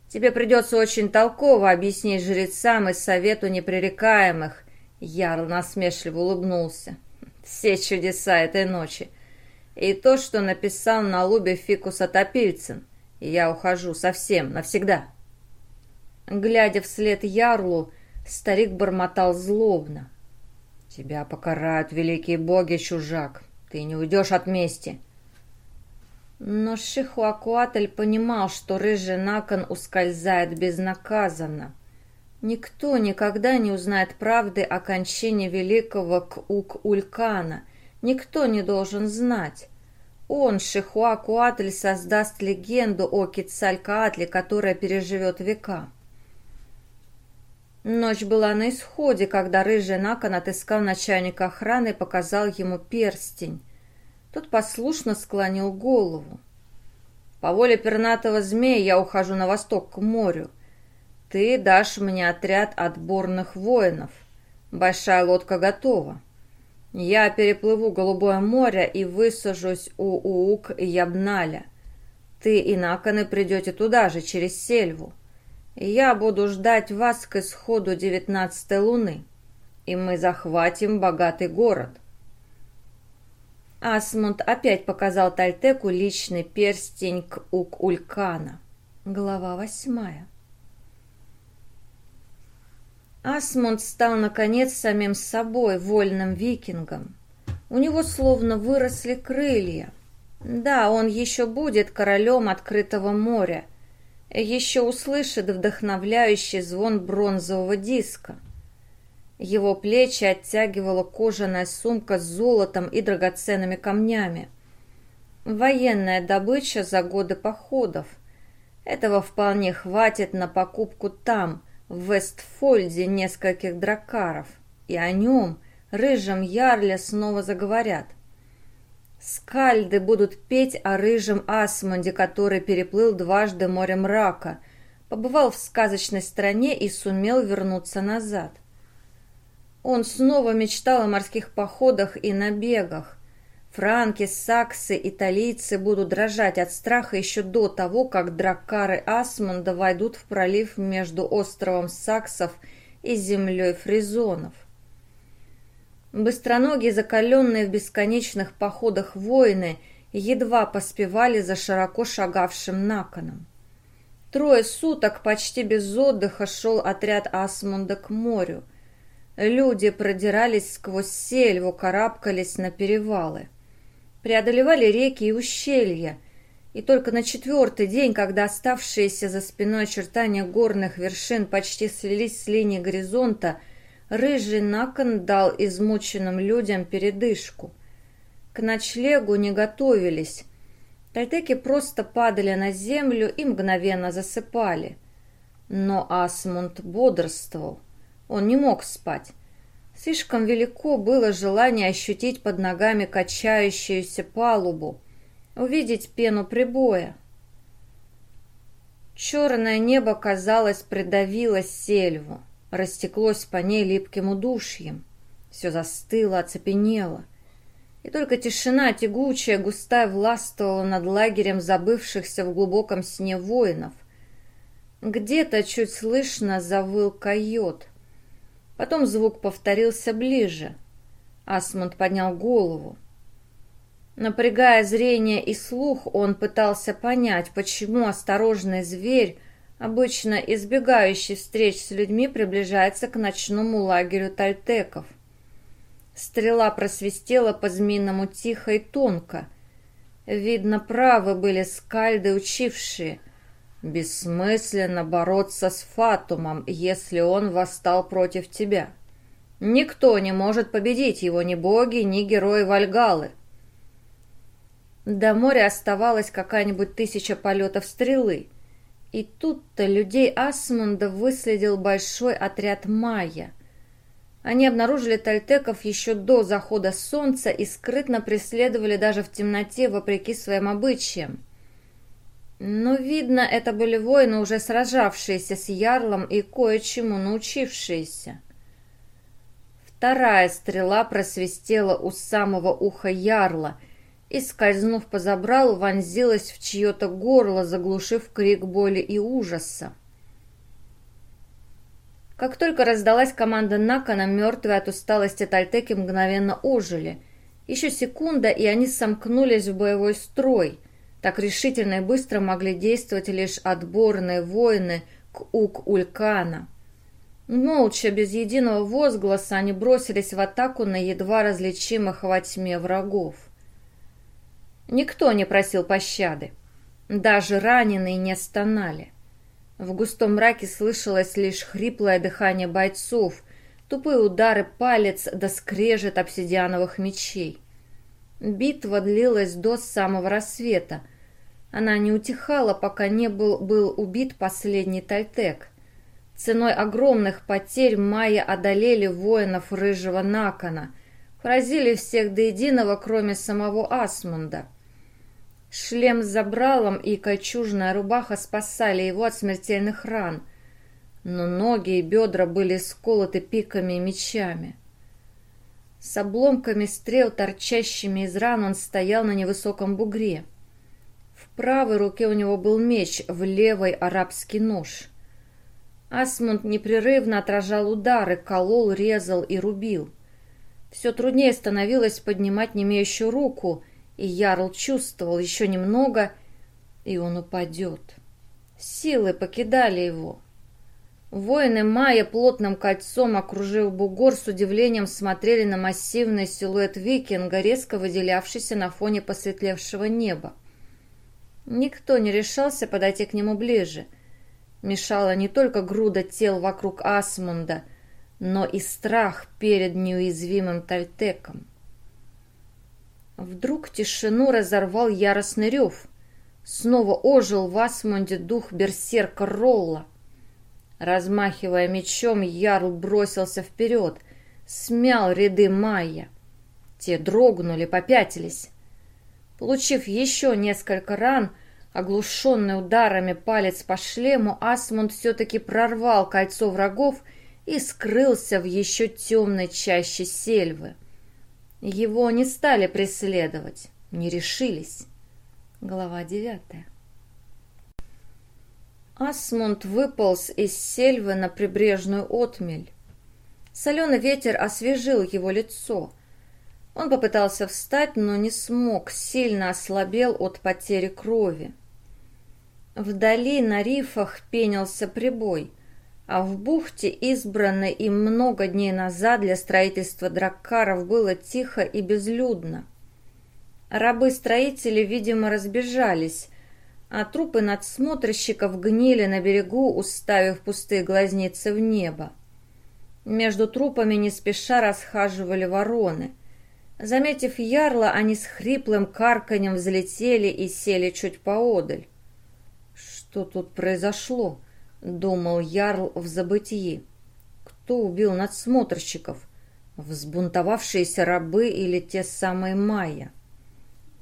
Тебе придется очень толково объяснить жрецам и совету непререкаемых. Ярл насмешливо улыбнулся. Все чудеса этой ночи. И то, что написал на лубе Фикуса Топильцин. Я ухожу совсем, навсегда. Глядя вслед Ярлу, старик бормотал злобно. «Тебя покарают великие боги, чужак. Ты не уйдешь от мести». Но Шихуакуатль понимал, что рыжий након ускользает безнаказанно. Никто никогда не узнает правды о кончине великого Кук-Улькана. Никто не должен знать. Он, Шихуакуатль, создаст легенду о Кицалькаатле, которая переживет века. Ночь была на исходе, когда рыжий након отыскал начальника охраны и показал ему перстень. Тот послушно склонил голову. «По воле пернатого змея я ухожу на восток, к морю. Ты дашь мне отряд отборных воинов. Большая лодка готова. Я переплыву Голубое море и высажусь у Уук Ябналя. Ты и Наканы придете туда же, через сельву. Я буду ждать вас к исходу девятнадцатой луны, и мы захватим богатый город. Асмунд опять показал Тальтеку личный перстень к Ук-Улькана. Глава восьмая. Асмунд стал, наконец, самим собой, вольным викингом. У него словно выросли крылья. Да, он еще будет королем открытого моря, еще услышит вдохновляющий звон бронзового диска – его плечи оттягивала кожаная сумка с золотом и драгоценными камнями. Военная добыча за годы походов. Этого вполне хватит на покупку там, в Вестфольде, нескольких дракаров. И о нем, рыжем ярле, снова заговорят. Скальды будут петь о рыжем Асмунде, который переплыл дважды море мрака, побывал в сказочной стране и сумел вернуться назад. Он снова мечтал о морских походах и набегах. Франки, саксы, италийцы будут дрожать от страха еще до того, как драккары Асмунда войдут в пролив между островом Саксов и землей Фризонов. Быстроногие, закаленные в бесконечных походах воины, едва поспевали за широко шагавшим наконом. Трое суток почти без отдыха шел отряд Асмунда к морю. Люди продирались сквозь сельву, карабкались на перевалы. Преодолевали реки и ущелья. И только на четвертый день, когда оставшиеся за спиной очертания горных вершин почти слились с линией горизонта, рыжий након дал измученным людям передышку. К ночлегу не готовились. Тальтеки просто падали на землю и мгновенно засыпали. Но Асмунд бодрствовал. Он не мог спать. Слишком велико было желание ощутить под ногами качающуюся палубу, увидеть пену прибоя. Черное небо, казалось, придавило сельву, растеклось по ней липким удушьем. Все застыло, оцепенело. И только тишина тягучая, густая властвовала над лагерем забывшихся в глубоком сне воинов. Где-то чуть слышно завыл койот. Потом звук повторился ближе. Асмунд поднял голову. Напрягая зрение и слух, он пытался понять, почему осторожный зверь, обычно избегающий встреч с людьми, приближается к ночному лагерю тальтеков. Стрела просвистела по змеиному тихо и тонко. Видно, правы были скальды, учившие — Бессмысленно бороться с Фатумом, если он восстал против тебя. Никто не может победить его, ни боги, ни герои Вальгалы. До моря оставалась какая-нибудь тысяча полетов стрелы. И тут-то людей Асмунда выследил большой отряд майя. Они обнаружили тальтеков еще до захода солнца и скрытно преследовали даже в темноте, вопреки своим обычаям. Но, видно, это были воины, уже сражавшиеся с Ярлом и кое-чему научившиеся. Вторая стрела просвистела у самого уха Ярла и, скользнув по забралу, вонзилась в чье-то горло, заглушив крик боли и ужаса. Как только раздалась команда Накана, мертвые от усталости тальтеки мгновенно ожили. Еще секунда, и они сомкнулись в боевой строй — так решительно и быстро могли действовать лишь отборные воины к Ук-Улькана. Молча, без единого возгласа, они бросились в атаку на едва различимых во тьме врагов. Никто не просил пощады. Даже раненые не стонали. В густом мраке слышалось лишь хриплое дыхание бойцов, тупые удары палец до да скрежет обсидиановых мечей. Битва длилась до самого рассвета, она не утихала, пока не был, был убит последний Тальтек. Ценой огромных потерь майя одолели воинов Рыжего Накона, поразили всех до единого, кроме самого Асмунда. Шлем с забралом и кольчужная рубаха спасали его от смертельных ран, но ноги и бедра были сколоты пиками и мечами. С обломками стрел, торчащими из ран, он стоял на невысоком бугре правой руке у него был меч, в левой арабский нож. Асмунд непрерывно отражал удары, колол, резал и рубил. Все труднее становилось поднимать немеющую руку, и Ярл чувствовал еще немного, и он упадет. Силы покидали его. Воины Майя плотным кольцом, окружив бугор, с удивлением смотрели на массивный силуэт викинга, резко выделявшийся на фоне посветлевшего неба. Никто не решался подойти к нему ближе. Мешала не только груда тел вокруг Асмунда, но и страх перед неуязвимым Тальтеком. Вдруг тишину разорвал яростный рев. Снова ожил в Асмунде дух берсерка Ролла. Размахивая мечом, Ярл бросился вперед, смял ряды Майя. Те дрогнули, попятились. Получив еще несколько ран, оглушенный ударами палец по шлему, Асмунд все-таки прорвал кольцо врагов и скрылся в еще темной чаще сельвы. Его не стали преследовать, не решились. Глава девятая. Асмунд выполз из сельвы на прибрежную отмель. Соленый ветер освежил его лицо — он попытался встать, но не смог, сильно ослабел от потери крови. Вдали на рифах пенился прибой, а в бухте, избранной им много дней назад для строительства драккаров, было тихо и безлюдно. Рабы-строители, видимо, разбежались, а трупы надсмотрщиков гнили на берегу, уставив пустые глазницы в небо. Между трупами не спеша расхаживали вороны. Заметив ярла, они с хриплым карканем взлетели и сели чуть поодаль. «Что тут произошло?» — думал ярл в забытии. «Кто убил надсмотрщиков? Взбунтовавшиеся рабы или те самые майя?»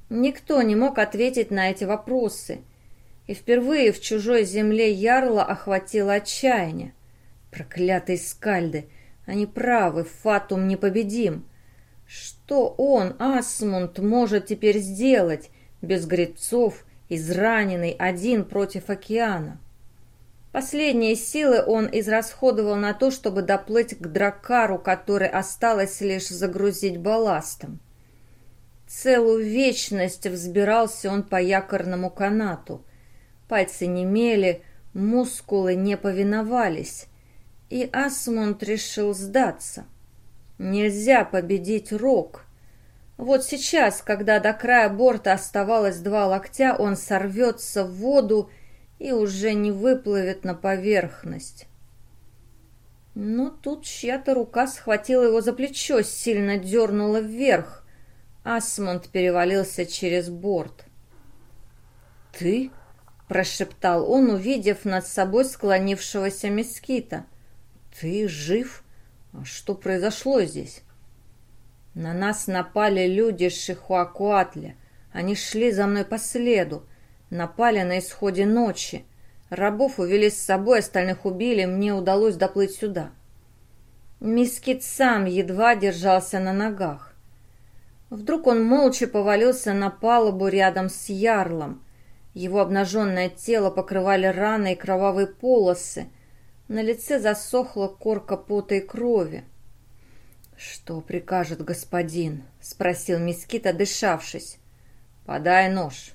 Никто не мог ответить на эти вопросы, и впервые в чужой земле ярла охватило отчаяние. Проклятые скальды! Они правы, Фатум непобедим. Что он, Асмунд, может теперь сделать, без гребцов, израненный, один против океана? Последние силы он израсходовал на то, чтобы доплыть к дракару, который осталось лишь загрузить балластом. Целую вечность взбирался он по якорному канату. Пальцы немели, мускулы не повиновались и Асмунд решил сдаться. Нельзя победить Рок. Вот сейчас, когда до края борта оставалось два локтя, он сорвется в воду и уже не выплывет на поверхность. Но тут чья-то рука схватила его за плечо, сильно дернула вверх. Асмунд перевалился через борт. «Ты?» – прошептал он, увидев над собой склонившегося мескита – «Ты жив? А что произошло здесь?» «На нас напали люди Шихуакуатля. Они шли за мной по следу. Напали на исходе ночи. Рабов увели с собой, остальных убили, мне удалось доплыть сюда». Мискит сам едва держался на ногах. Вдруг он молча повалился на палубу рядом с ярлом. Его обнаженное тело покрывали раны и кровавые полосы, на лице засохла корка пота и крови. «Что прикажет господин?» — спросил Мискит, отдышавшись. «Подай нож».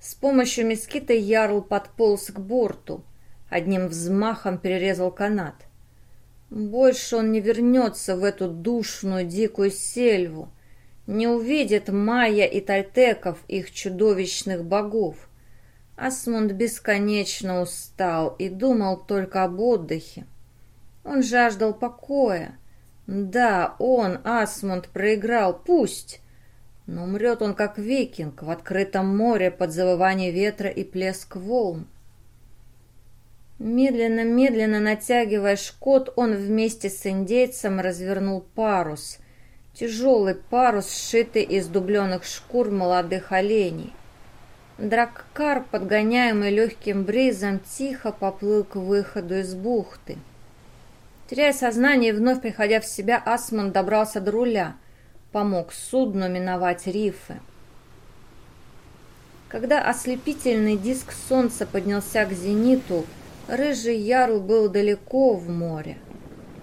С помощью Мискита Ярл подполз к борту, одним взмахом перерезал канат. Больше он не вернется в эту душную дикую сельву, не увидит майя и тальтеков, их чудовищных богов. Асмунд бесконечно устал и думал только об отдыхе. Он жаждал покоя. Да, он, Асмунд, проиграл, пусть. Но умрет он как викинг в открытом море под завывание ветра и плеск волн. Медленно-медленно натягивая шкот, он вместе с индейцем развернул парус. Тяжелый парус, сшитый из дубленых шкур молодых оленей. Драккар, подгоняемый легким бризом, тихо поплыл к выходу из бухты. Теряя сознание и вновь приходя в себя, Асман добрался до руля, помог судну миновать рифы. Когда ослепительный диск солнца поднялся к зениту, рыжий ярл был далеко в море.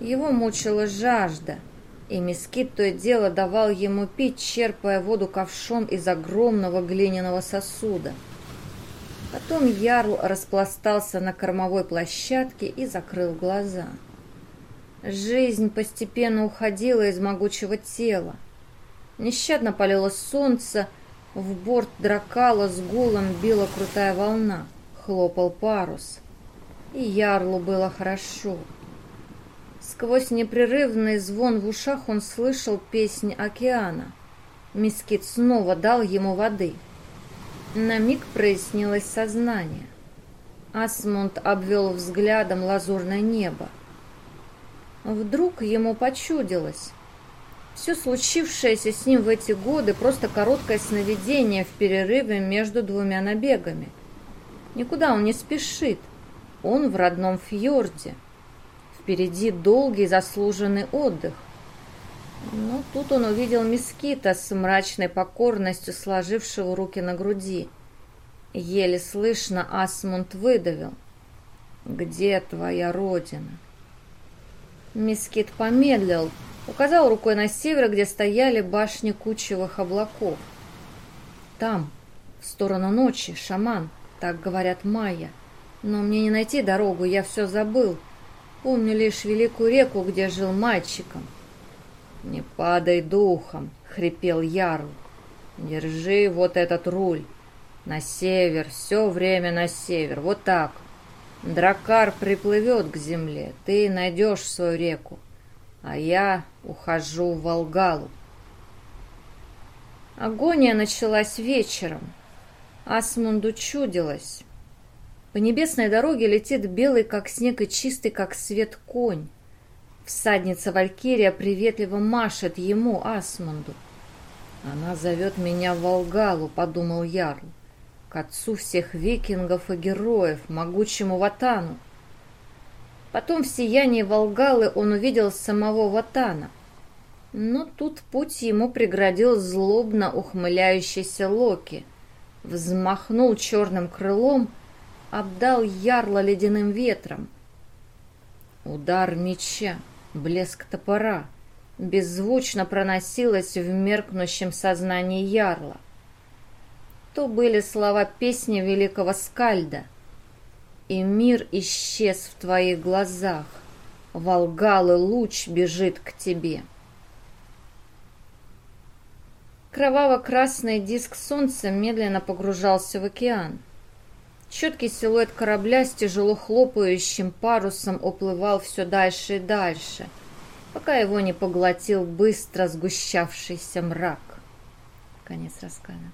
Его мучила жажда — и Мескит то и дело давал ему пить, черпая воду ковшом из огромного глиняного сосуда. Потом Ярл распластался на кормовой площадке и закрыл глаза. Жизнь постепенно уходила из могучего тела. Нещадно палило солнце, в борт дракала с гулом била крутая волна, хлопал парус. И Ярлу было хорошо. Сквозь непрерывный звон в ушах он слышал песнь океана. Мискит снова дал ему воды. На миг прояснилось сознание. Асмунд обвел взглядом лазурное небо. Вдруг ему почудилось. Все случившееся с ним в эти годы просто короткое сновидение в перерыве между двумя набегами. Никуда он не спешит. Он в родном фьорде. Впереди долгий заслуженный отдых. Но тут он увидел Мискита с мрачной покорностью, сложившего руки на груди. Еле слышно Асмунд выдавил. «Где твоя родина?» Мискит помедлил, указал рукой на север, где стояли башни кучевых облаков. «Там, в сторону ночи, шаман, так говорят майя. Но мне не найти дорогу, я все забыл. Помню лишь великую реку, где жил мальчиком. «Не падай духом!» — хрипел Ярл. «Держи вот этот руль. На север, все время на север, вот так. Дракар приплывет к земле, ты найдешь свою реку, а я ухожу в Волгалу. Агония началась вечером. Асмунду чудилось. По небесной дороге летит белый, как снег, и чистый, как свет, конь. Всадница Валькирия приветливо машет ему, Асмунду. «Она зовет меня в Волгалу», — подумал Ярл, — «к отцу всех викингов и героев, могучему Ватану». Потом в сиянии Волгалы он увидел самого Ватана. Но тут путь ему преградил злобно ухмыляющийся Локи. Взмахнул черным крылом, обдал ярло ледяным ветром. Удар меча, блеск топора беззвучно проносилось в меркнущем сознании ярла. То были слова песни великого скальда. «И мир исчез в твоих глазах, Волгалы луч бежит к тебе». Кроваво-красный диск солнца медленно погружался в океан. Четкий силуэт корабля с тяжело хлопающим парусом уплывал все дальше и дальше, пока его не поглотил быстро сгущавшийся мрак. Конец рассказа.